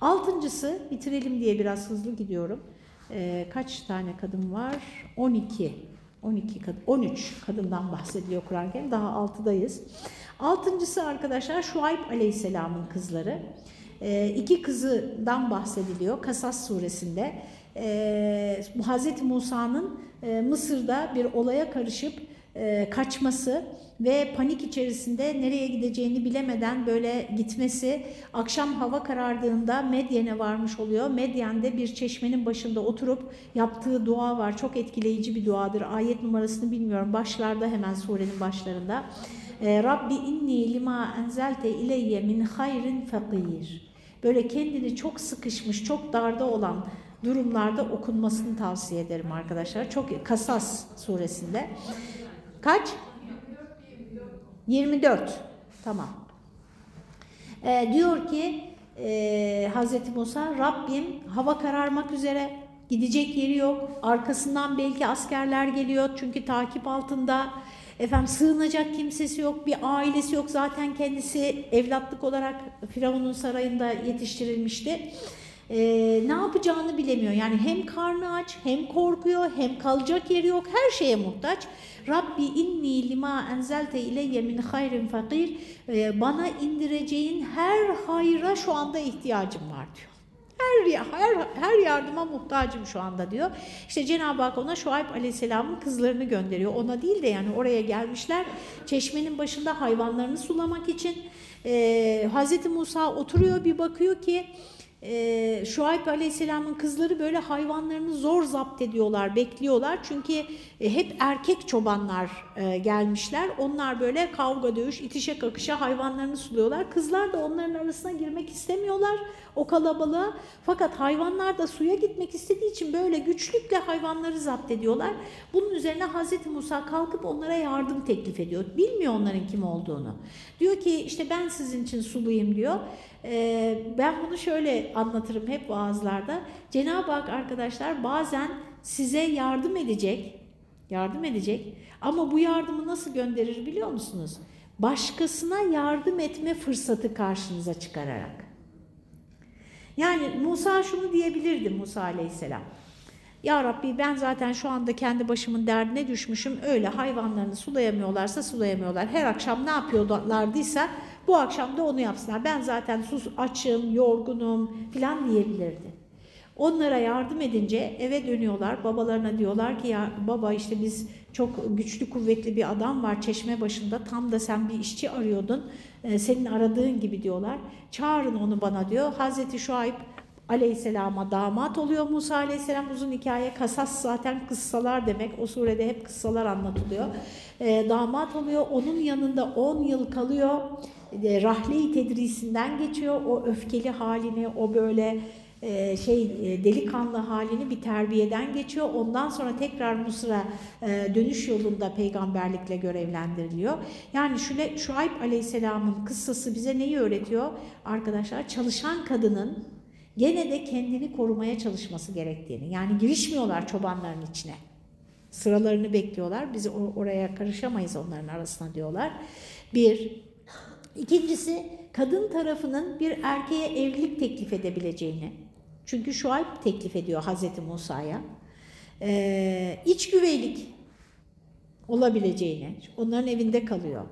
Altıncısı bitirelim diye biraz hızlı gidiyorum. Ee, kaç tane kadın var? 12. 12 kadın, 13 kadından bahsediliyor Kur'an-ı Kerim. Daha 6'dayız. Altıncısı arkadaşlar Şuayb Aleyhisselam'ın kızları. Ee, iki kızından bahsediliyor Kasas suresinde. Ee, Hz. Musa'nın e, Mısır'da bir olaya karışıp e, kaçması ve panik içerisinde nereye gideceğini bilemeden böyle gitmesi, akşam hava karardığında Medyen'e varmış oluyor. Medyen'de bir çeşmenin başında oturup yaptığı dua var. Çok etkileyici bir duadır. Ayet numarasını bilmiyorum. Başlarda hemen surenin başlarında. E, Rabbi inni lima enzelte ileyye min hayrin fakir. Böyle kendini çok sıkışmış, çok darda olan durumlarda okunmasını tavsiye ederim arkadaşlar. Çok Kasas suresinde. Kaç? 24. Tamam. Ee, diyor ki e, Hz. Musa Rabbim hava kararmak üzere gidecek yeri yok. Arkasından belki askerler geliyor çünkü takip altında. Efendim sığınacak kimsesi yok, bir ailesi yok. Zaten kendisi evlatlık olarak Firavun'un sarayında yetiştirilmişti e, ne yapacağını bilemiyor. Yani hem karnı aç, hem korkuyor, hem kalacak yeri yok, her şeye muhtaç. Rabbi inni lima enzelte ileyye min hayrin fakir. E, bana indireceğin her hayra şu anda ihtiyacım var diyor. Her, her, her yardıma muhtacım şu anda diyor. İşte Cenab-ı Hak ona Şuayb Aleyhisselam'ın kızlarını gönderiyor. Ona değil de yani oraya gelmişler. Çeşmenin başında hayvanlarını sulamak için. Ee, Hz. Musa oturuyor bir bakıyor ki e, Şuayb Aleyhisselam'ın kızları böyle hayvanlarını zor zapt ediyorlar, bekliyorlar. Çünkü hep erkek çobanlar e, gelmişler. Onlar böyle kavga dövüş, itişe kakışa hayvanlarını suluyorlar. Kızlar da onların arasına girmek istemiyorlar o kalabalığa. Fakat hayvanlar da suya gitmek istediği için böyle güçlükle hayvanları zapt ediyorlar. Bunun üzerine Hazreti Musa kalkıp onlara yardım teklif ediyor. Bilmiyor onların kim olduğunu. Diyor ki işte ben sizin için suluyum diyor. Ee, ben bunu şöyle anlatırım hep vaazlarda. Cenab-ı Hak arkadaşlar bazen size yardım edecek, yardım edecek ama bu yardımı nasıl gönderir biliyor musunuz? Başkasına yardım etme fırsatı karşınıza çıkararak. Yani Musa şunu diyebilirdi Musa aleyhisselam. Ya Rabbi ben zaten şu anda kendi başımın derdine düşmüşüm. Öyle hayvanlarını sulayamıyorlarsa sulayamıyorlar. Her akşam ne yapıyorlardıysa bu akşam da onu yapsınlar. Ben zaten sus açım, yorgunum filan diyebilirdi. Onlara yardım edince eve dönüyorlar. Babalarına diyorlar ki ya baba işte biz çok güçlü kuvvetli bir adam var çeşme başında. Tam da sen bir işçi arıyordun. Ee, senin aradığın gibi diyorlar. Çağırın onu bana diyor. Hazreti Şuayb aleyhisselama damat oluyor Musa aleyhisselam uzun hikaye kasas zaten kıssalar demek o surede hep kıssalar anlatılıyor e, damat oluyor onun yanında 10 yıl kalıyor e, rahli tedrisinden geçiyor o öfkeli halini o böyle e, şey e, delikanlı halini bir terbiyeden geçiyor. Ondan sonra tekrar Mısır'a e, dönüş yolunda peygamberlikle görevlendiriliyor. Yani Şule, Şuayb Aleyhisselam'ın kıssası bize neyi öğretiyor? Arkadaşlar çalışan kadının gene de kendini korumaya çalışması gerektiğini. Yani girişmiyorlar çobanların içine. Sıralarını bekliyorlar. Biz oraya karışamayız onların arasına diyorlar. Bir. İkincisi kadın tarafının bir erkeğe evlilik teklif edebileceğini, çünkü Şuayb teklif ediyor Hazreti Musa'ya. Ee, iç güveylik olabileceğini, onların evinde kalıyor.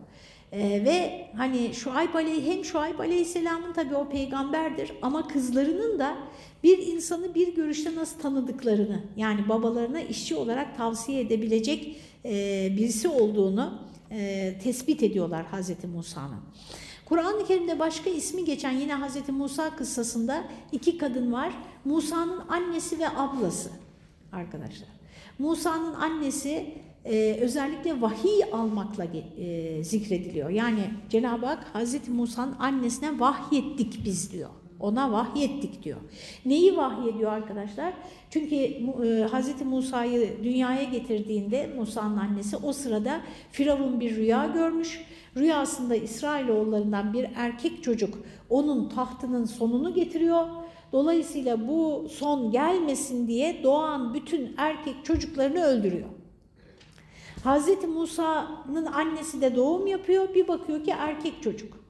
Ee, ve hani Şuayb Aleyh, hem Şuayb Aleyhisselam'ın tabii o peygamberdir ama kızlarının da bir insanı bir görüşte nasıl tanıdıklarını yani babalarına işçi olarak tavsiye edebilecek e, birisi olduğunu e, tespit ediyorlar Hazreti Musa'nın. Kur'an-ı Kerim'de başka ismi geçen yine Hz. Musa kıssasında iki kadın var. Musa'nın annesi ve ablası arkadaşlar. Musa'nın annesi e, özellikle vahiy almakla e, zikrediliyor. Yani Cenab-ı Hak Hazreti Musa'nın annesine vahyettik biz diyor. Ona vahyettik diyor. Neyi vahyediyor arkadaşlar? Çünkü e, Hz. Musa'yı dünyaya getirdiğinde Musa'nın annesi o sırada Firavun bir rüya görmüş. Rüyasında İsrailoğullarından bir erkek çocuk onun tahtının sonunu getiriyor. Dolayısıyla bu son gelmesin diye doğan bütün erkek çocuklarını öldürüyor. Hz. Musa'nın annesi de doğum yapıyor. Bir bakıyor ki erkek çocuk.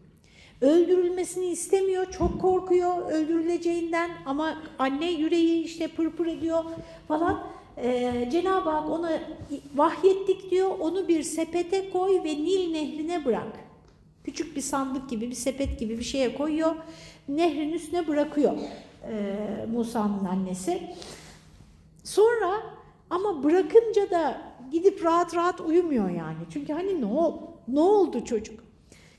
Öldürülmesini istemiyor, çok korkuyor öldürüleceğinden ama anne yüreği işte pırpır ediyor falan. Ee, Cenab-ı Hak ona vahyettik diyor, onu bir sepete koy ve Nil nehrine bırak. Küçük bir sandık gibi, bir sepet gibi bir şeye koyuyor, nehrin üstüne bırakıyor e, Musa'nın annesi. Sonra ama bırakınca da gidip rahat rahat uyumuyor yani. Çünkü hani ne, ol, ne oldu çocuk?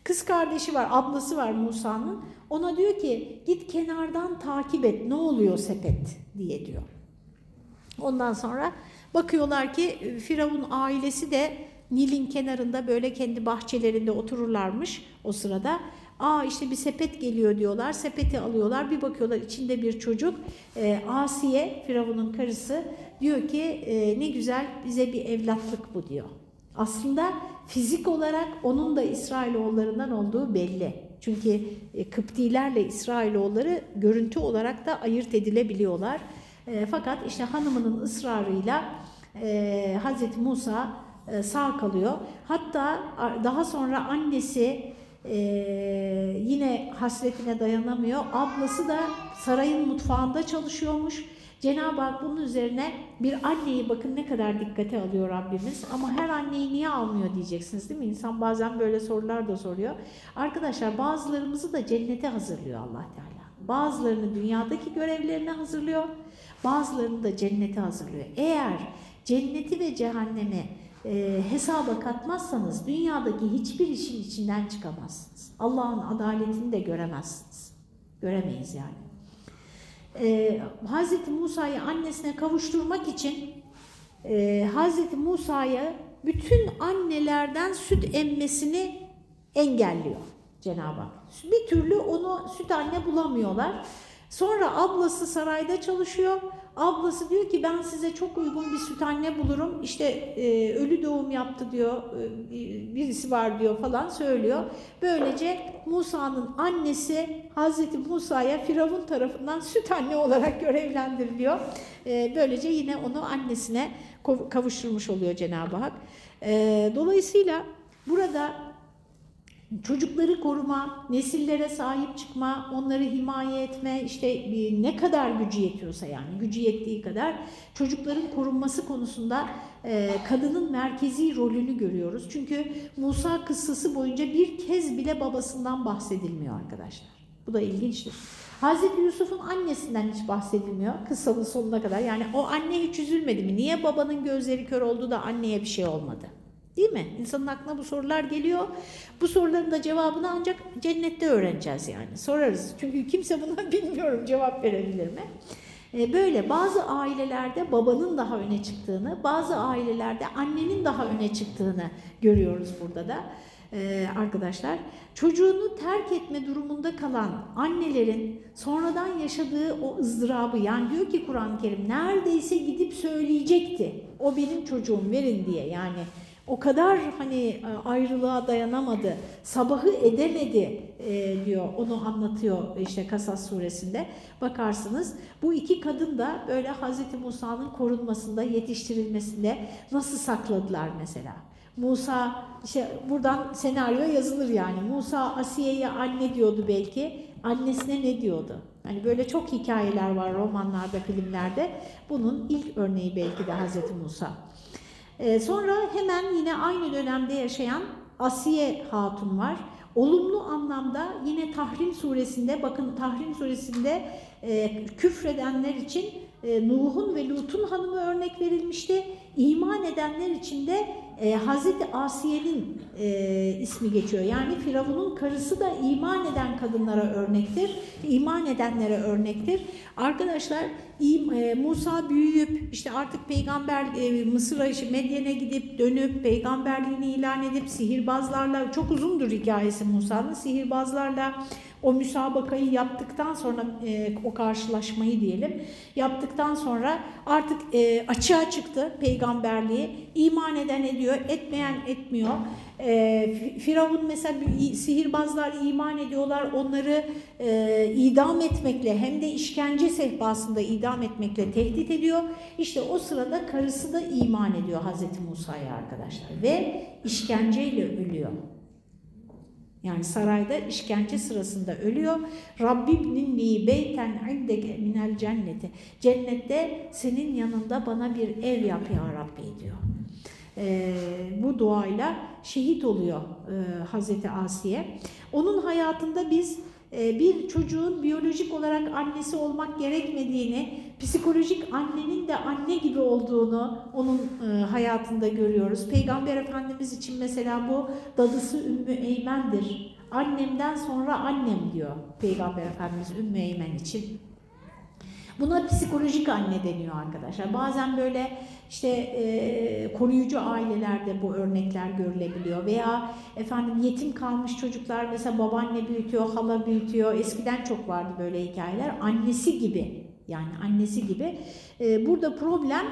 Kız kardeşi var, ablası var Musa'nın. Ona diyor ki git kenardan takip et ne oluyor sepet diye diyor. Ondan sonra bakıyorlar ki e, Firavun ailesi de Nil'in kenarında böyle kendi bahçelerinde otururlarmış o sırada. Aa işte bir sepet geliyor diyorlar. Sepeti alıyorlar. Bir bakıyorlar içinde bir çocuk. E, Asiye, Firavun'un karısı diyor ki e, ne güzel bize bir evlatlık bu diyor. Aslında fizik olarak onun da İsrailoğullarından olduğu belli. Çünkü e, Kıptilerle İsrailoğulları görüntü olarak da ayırt edilebiliyorlar. E, fakat işte hanımının ısrarıyla e, Hazreti Musa e, sağ kalıyor. Hatta daha sonra annesi yine hasretine dayanamıyor. Ablası da sarayın mutfağında çalışıyormuş. Cenab-ı Hak bunun üzerine bir anneyi bakın ne kadar dikkate alıyor Rabbimiz ama her anneyi niye almıyor diyeceksiniz değil mi? İnsan bazen böyle sorular da soruyor. Arkadaşlar bazılarımızı da cennete hazırlıyor allah Teala. Bazılarını dünyadaki görevlerine hazırlıyor, bazılarını da cennete hazırlıyor. Eğer cenneti ve cehennemi e, hesaba katmazsanız dünyadaki hiçbir işin içinden çıkamazsınız. Allah'ın adaletini de göremezsiniz. Göremeyiz yani e, Hz. Musa'yı annesine kavuşturmak için e, Hz. Musa'ya bütün annelerden süt emmesini engelliyor Cenab-ı Hak. Bir türlü onu süt anne bulamıyorlar. Sonra ablası sarayda çalışıyor. Ablası diyor ki ben size çok uygun bir süt anne bulurum. İşte e, ölü doğum yaptı diyor. E, birisi var diyor falan söylüyor. Böylece Musa'nın annesi Hazreti Musa'ya Firavun tarafından süt anne olarak görevlendiriliyor. E, böylece yine onu annesine kavuşturmuş oluyor Cenab-ı Hak. E, dolayısıyla burada çocukları koruma, nesillere sahip çıkma, onları himaye etme, işte ne kadar gücü yetiyorsa yani gücü yettiği kadar çocukların korunması konusunda e, kadının merkezi rolünü görüyoruz. Çünkü Musa kıssası boyunca bir kez bile babasından bahsedilmiyor arkadaşlar. Bu da ilginçtir. Hazreti Yusuf'un annesinden hiç bahsedilmiyor kıssanın sonuna kadar. Yani o anne hiç üzülmedi mi? Niye babanın gözleri kör oldu da anneye bir şey olmadı? Değil mi? İnsanın aklına bu sorular geliyor. Bu soruların da cevabını ancak cennette öğreneceğiz yani. Sorarız. Çünkü kimse buna bilmiyorum cevap verebilir mi? Ee, böyle bazı ailelerde babanın daha öne çıktığını, bazı ailelerde annenin daha öne çıktığını görüyoruz burada da ee, arkadaşlar. Çocuğunu terk etme durumunda kalan annelerin sonradan yaşadığı o ızdırabı yani diyor ki Kur'an-ı Kerim neredeyse gidip söyleyecekti. O benim çocuğum verin diye yani o kadar hani e, ayrılığa dayanamadı, sabahı edemedi e, diyor, onu anlatıyor işte Kasas suresinde. Bakarsınız bu iki kadın da böyle Hazreti Musa'nın korunmasında, yetiştirilmesinde nasıl sakladılar mesela. Musa, işte buradan senaryo yazılır yani. Musa Asiye'ye anne diyordu belki, annesine ne diyordu? Hani böyle çok hikayeler var romanlarda, filmlerde. Bunun ilk örneği belki de Hazreti Musa. Ee, sonra hemen yine aynı dönemde yaşayan Asiye Hatun var. Olumlu anlamda yine Tahrim suresinde, bakın Tahrim suresinde e, küfredenler için e, Nuh'un ve Lut'un hanımı örnek verilmişti. iman edenler içinde e, Hazreti Asiye'nin e, ismi geçiyor. Yani Firavun'un karısı da iman eden kadınlara örnektir. iman edenlere örnektir. Arkadaşlar e, Musa büyüyüp işte artık peygamber e, Mısır'a işte Medyen'e gidip dönüp peygamberliğini ilan edip sihirbazlarla çok uzundur hikayesi Musa'nın sihirbazlarla o müsabakayı yaptıktan sonra e, o karşılaşmayı diyelim yaptıktan sonra artık e, açığa çıktı peygamberliği. İman eden ediyor etmeyen etmiyor. E, Firavun mesela sihirbazlar iman ediyorlar. Onları e, idam etmekle hem de işkence sehpasında idam etmekle tehdit ediyor. İşte o sırada karısı da iman ediyor Hazreti Musa'ya arkadaşlar ve işkenceyle ölüyor. Yani sarayda işkence sırasında ölüyor. Rabbibnin li beyten indeke minel cenneti. Cennette senin yanında bana bir ev yap ya Rabbi diyor. Ee, bu duayla şehit oluyor e, Hazreti Asiye. Onun hayatında biz bir çocuğun biyolojik olarak annesi olmak gerekmediğini, psikolojik annenin de anne gibi olduğunu onun e, hayatında görüyoruz. Peygamber Efendimiz için mesela bu dadısı Ümmü Eymen'dir. Annemden sonra annem diyor Peygamber Efendimiz Ümmü Eymen için. Buna psikolojik anne deniyor arkadaşlar. Bazen böyle işte e, koruyucu ailelerde bu örnekler görülebiliyor veya efendim yetim kalmış çocuklar mesela babaanne büyütüyor, hala büyütüyor. Eskiden çok vardı böyle hikayeler. Annesi gibi yani annesi gibi. E, burada problem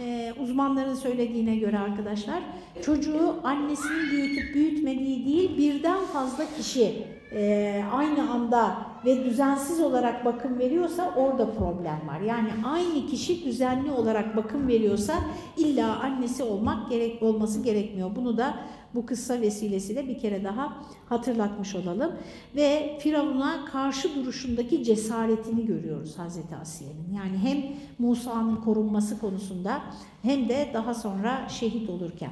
e, uzmanların söylediğine göre arkadaşlar çocuğu annesinin büyütüp büyütmediği değil birden fazla kişi e, aynı anda ve düzensiz olarak bakım veriyorsa orada problem var. Yani aynı kişi düzenli olarak bakım veriyorsa illa annesi olmak gerek olması gerekmiyor. Bunu da bu kıssa vesilesiyle bir kere daha hatırlatmış olalım. Ve Firavun'a karşı duruşundaki cesaretini görüyoruz Hazreti Asiye'nin. Yani hem Musa'nın korunması konusunda hem de daha sonra şehit olurken.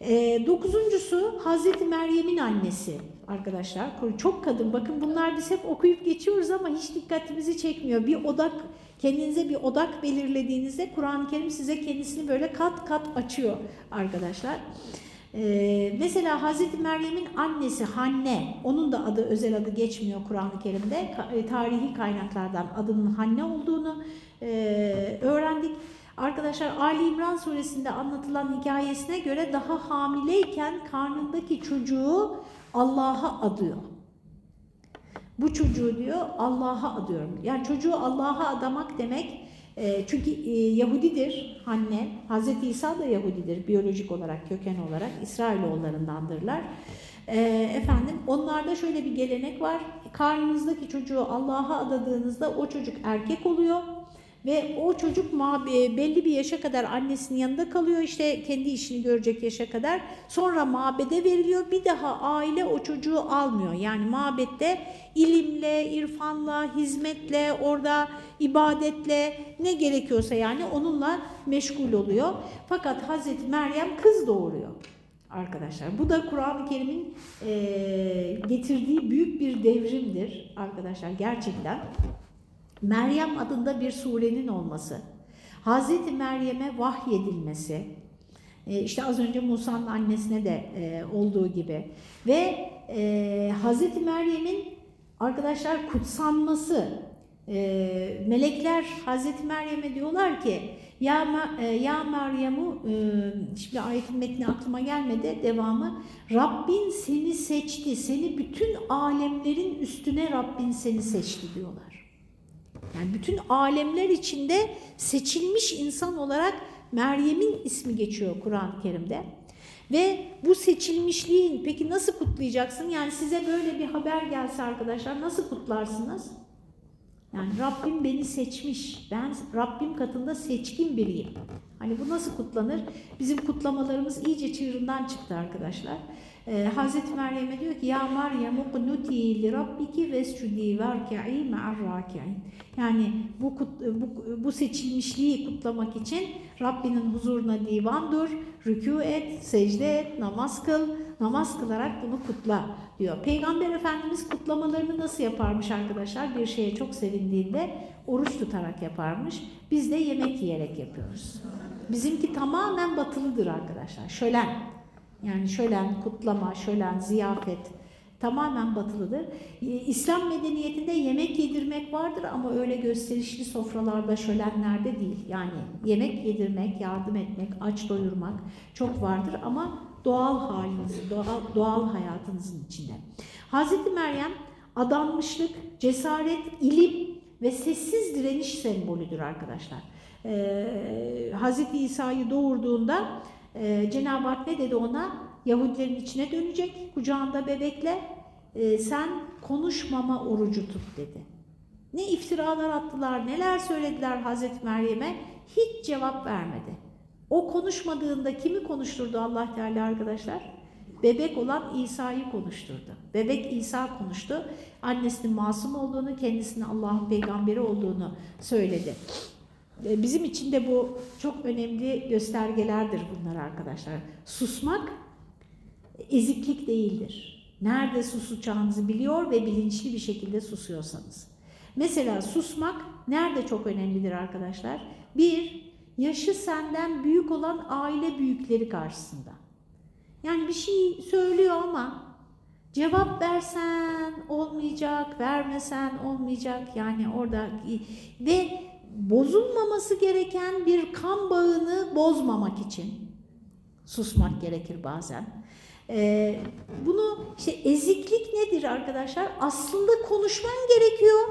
E, dokuzuncusu Hazreti Meryem'in annesi arkadaşlar. Çok kadın. Bakın bunlar biz hep okuyup geçiyoruz ama hiç dikkatimizi çekmiyor. Bir odak, kendinize bir odak belirlediğinizde Kur'an-ı Kerim size kendisini böyle kat kat açıyor arkadaşlar. Ee, mesela Hazreti Meryem'in annesi Hanne, onun da adı özel adı geçmiyor Kur'an-ı Kerim'de. Ka tarihi kaynaklardan adının Hanne olduğunu e, öğrendik. Arkadaşlar Ali İmran suresinde anlatılan hikayesine göre daha hamileyken karnındaki çocuğu Allah'a adıyor. Bu çocuğu diyor Allah'a adıyorum. Yani çocuğu Allah'a adamak demek e, çünkü e, Yahudidir anne. Hazreti İsa da Yahudidir biyolojik olarak, köken olarak. İsrailoğullarındandırlar. E, efendim onlarda şöyle bir gelenek var. Karnınızdaki çocuğu Allah'a adadığınızda o çocuk erkek oluyor ve o çocuk belli bir yaşa kadar annesinin yanında kalıyor işte kendi işini görecek yaşa kadar. Sonra mabede veriliyor. Bir daha aile o çocuğu almıyor. Yani mabette ilimle, irfanla, hizmetle, orada ibadetle ne gerekiyorsa yani onunla meşgul oluyor. Fakat Hazreti Meryem kız doğuruyor arkadaşlar. Bu da Kur'an-ı Kerim'in e, getirdiği büyük bir devrimdir arkadaşlar gerçekten. Meryem adında bir surenin olması, Hazreti Meryem'e vahyedilmesi, e, işte az önce Musa'nın annesine de e, olduğu gibi ve e, Hazreti Meryem'in arkadaşlar kutsanması, melekler Hazreti Meryem'e diyorlar ki ya, ya Meryem'u şimdi ayetin metni aklıma gelmedi devamı Rabbin seni seçti seni bütün alemlerin üstüne Rabbin seni seçti diyorlar. Yani bütün alemler içinde seçilmiş insan olarak Meryem'in ismi geçiyor Kur'an-ı Kerim'de. Ve bu seçilmişliğin peki nasıl kutlayacaksın? Yani size böyle bir haber gelse arkadaşlar nasıl kutlarsınız? Yani Rabbim beni seçmiş. Ben Rabbim katında seçkin biriyim. Hani bu nasıl kutlanır? Bizim kutlamalarımız iyice çığırından çıktı arkadaşlar. Ee, Hazreti Meryem'e diyor ki ya Meryem uknuti li rabbiki vescudi verki'i ma'ar raki'in. Yani bu, bu, bu seçilmişliği kutlamak için Rabbinin huzuruna divan dur, rükû et, secde et, namaz kıl, namaz kılarak bunu kutla diyor. Peygamber Efendimiz kutlamalarını nasıl yaparmış arkadaşlar? Bir şeye çok sevindiğinde oruç tutarak yaparmış. Biz de yemek yiyerek yapıyoruz. Bizimki tamamen batılıdır arkadaşlar. Şölen. Yani şölen, kutlama, şölen, ziyafet tamamen batılıdır. Ee, İslam medeniyetinde yemek yedirmek vardır ama öyle gösterişli sofralarda, şölenlerde değil. Yani yemek yedirmek, yardım etmek, aç doyurmak çok vardır ama doğal haliniz, doğal, doğal hayatınızın içinde. Hazreti Meryem adanmışlık, cesaret, ilim ve sessiz direniş sembolüdür arkadaşlar. Ee, Hazreti İsa'yı doğurduğunda e, Cenab-ı Hak ne dedi ona? Yahudilerin içine dönecek kucağında bebekle e, sen konuşmama orucu tut dedi. Ne iftiralar attılar, neler söylediler Hazreti Meryem'e hiç cevap vermedi. O konuşmadığında kimi konuşturdu Allah Teala arkadaşlar? Bebek olan İsa'yı konuşturdu. Bebek İsa konuştu. Annesinin masum olduğunu, kendisinin Allah'ın peygamberi olduğunu söyledi. E, Bizim için de bu çok önemli göstergelerdir bunlar arkadaşlar. Susmak eziklik değildir. Nerede susacağınızı biliyor ve bilinçli bir şekilde susuyorsanız. Mesela susmak nerede çok önemlidir arkadaşlar? Bir, yaşı senden büyük olan aile büyükleri karşısında. Yani bir şey söylüyor ama cevap versen olmayacak, vermesen olmayacak. Yani orada ve bozulmaması gereken bir kan bağını bozmamak için susmak gerekir bazen. Ee, bunu işte eziklik nedir arkadaşlar? Aslında konuşman gerekiyor.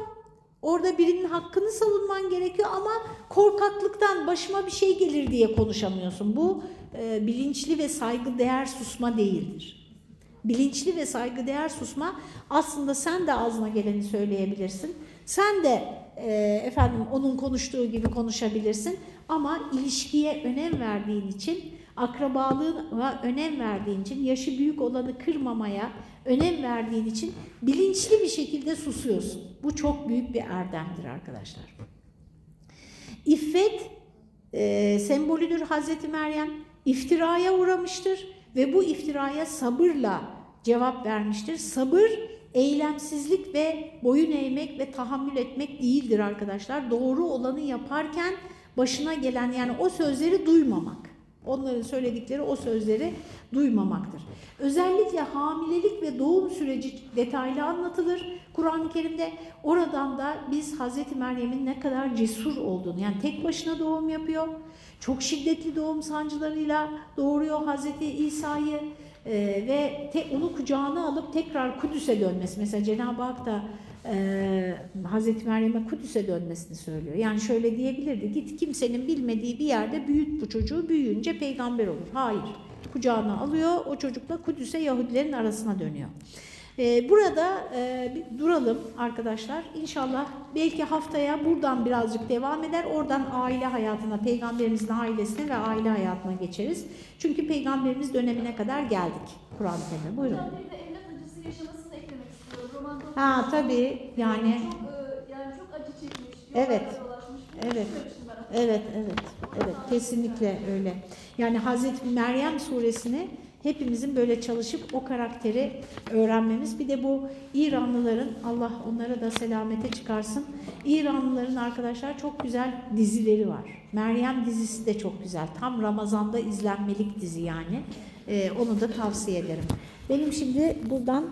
Orada birinin hakkını savunman gerekiyor ama korkaklıktan başıma bir şey gelir diye konuşamıyorsun. Bu e, bilinçli ve saygıdeğer susma değildir. Bilinçli ve saygıdeğer susma aslında sen de ağzına geleni söyleyebilirsin. Sen de e, efendim onun konuştuğu gibi konuşabilirsin ama ilişkiye önem verdiğin için akrabalığına önem verdiğin için, yaşı büyük olanı kırmamaya önem verdiğin için bilinçli bir şekilde susuyorsun. Bu çok büyük bir erdemdir arkadaşlar. İffet e, sembolüdür Hazreti Meryem. İftiraya uğramıştır ve bu iftiraya sabırla cevap vermiştir. Sabır eylemsizlik ve boyun eğmek ve tahammül etmek değildir arkadaşlar. Doğru olanı yaparken başına gelen yani o sözleri duymamak. Onların söyledikleri o sözleri duymamaktır. Özellikle hamilelik ve doğum süreci detaylı anlatılır Kur'an-ı Kerim'de. Oradan da biz Hazreti Meryem'in ne kadar cesur olduğunu yani tek başına doğum yapıyor. Çok şiddetli doğum sancılarıyla doğuruyor Hazreti İsa'yı e, ve te, onu kucağına alıp tekrar Kudüs'e dönmesi. Mesela Cenab-ı Hak da e, Hazreti Meryem'e Kudüs'e dönmesini söylüyor. Yani şöyle diyebilirdi, git kimsenin bilmediği bir yerde büyüt bu çocuğu, büyüyünce peygamber olur. Hayır, kucağına alıyor, o çocukla Kudüs'e Yahudilerin arasına dönüyor. Ee, burada e, duralım arkadaşlar. İnşallah belki haftaya buradan birazcık devam eder. Oradan aile hayatına, peygamberimizin ailesine ve aile hayatına geçeriz. Çünkü peygamberimiz dönemine kadar geldik Kur'an-ı Kerim'e. Buyurun. Hocam bir de evlat acısı yaşamasını eklemek istiyorum. Romanda Ha tabii yani çok, e, yani çok acı çekmiş. Evet. Evet. Aslında. Evet, evet, evet. Kesinlikle öyle. Yani Hazreti Meryem suresini hepimizin böyle çalışıp o karakteri öğrenmemiz. Bir de bu İranlıların, Allah onlara da selamete çıkarsın. İranlıların arkadaşlar çok güzel dizileri var. Meryem dizisi de çok güzel. Tam Ramazan'da izlenmelik dizi yani. Ee, onu da tavsiye ederim. Benim şimdi buradan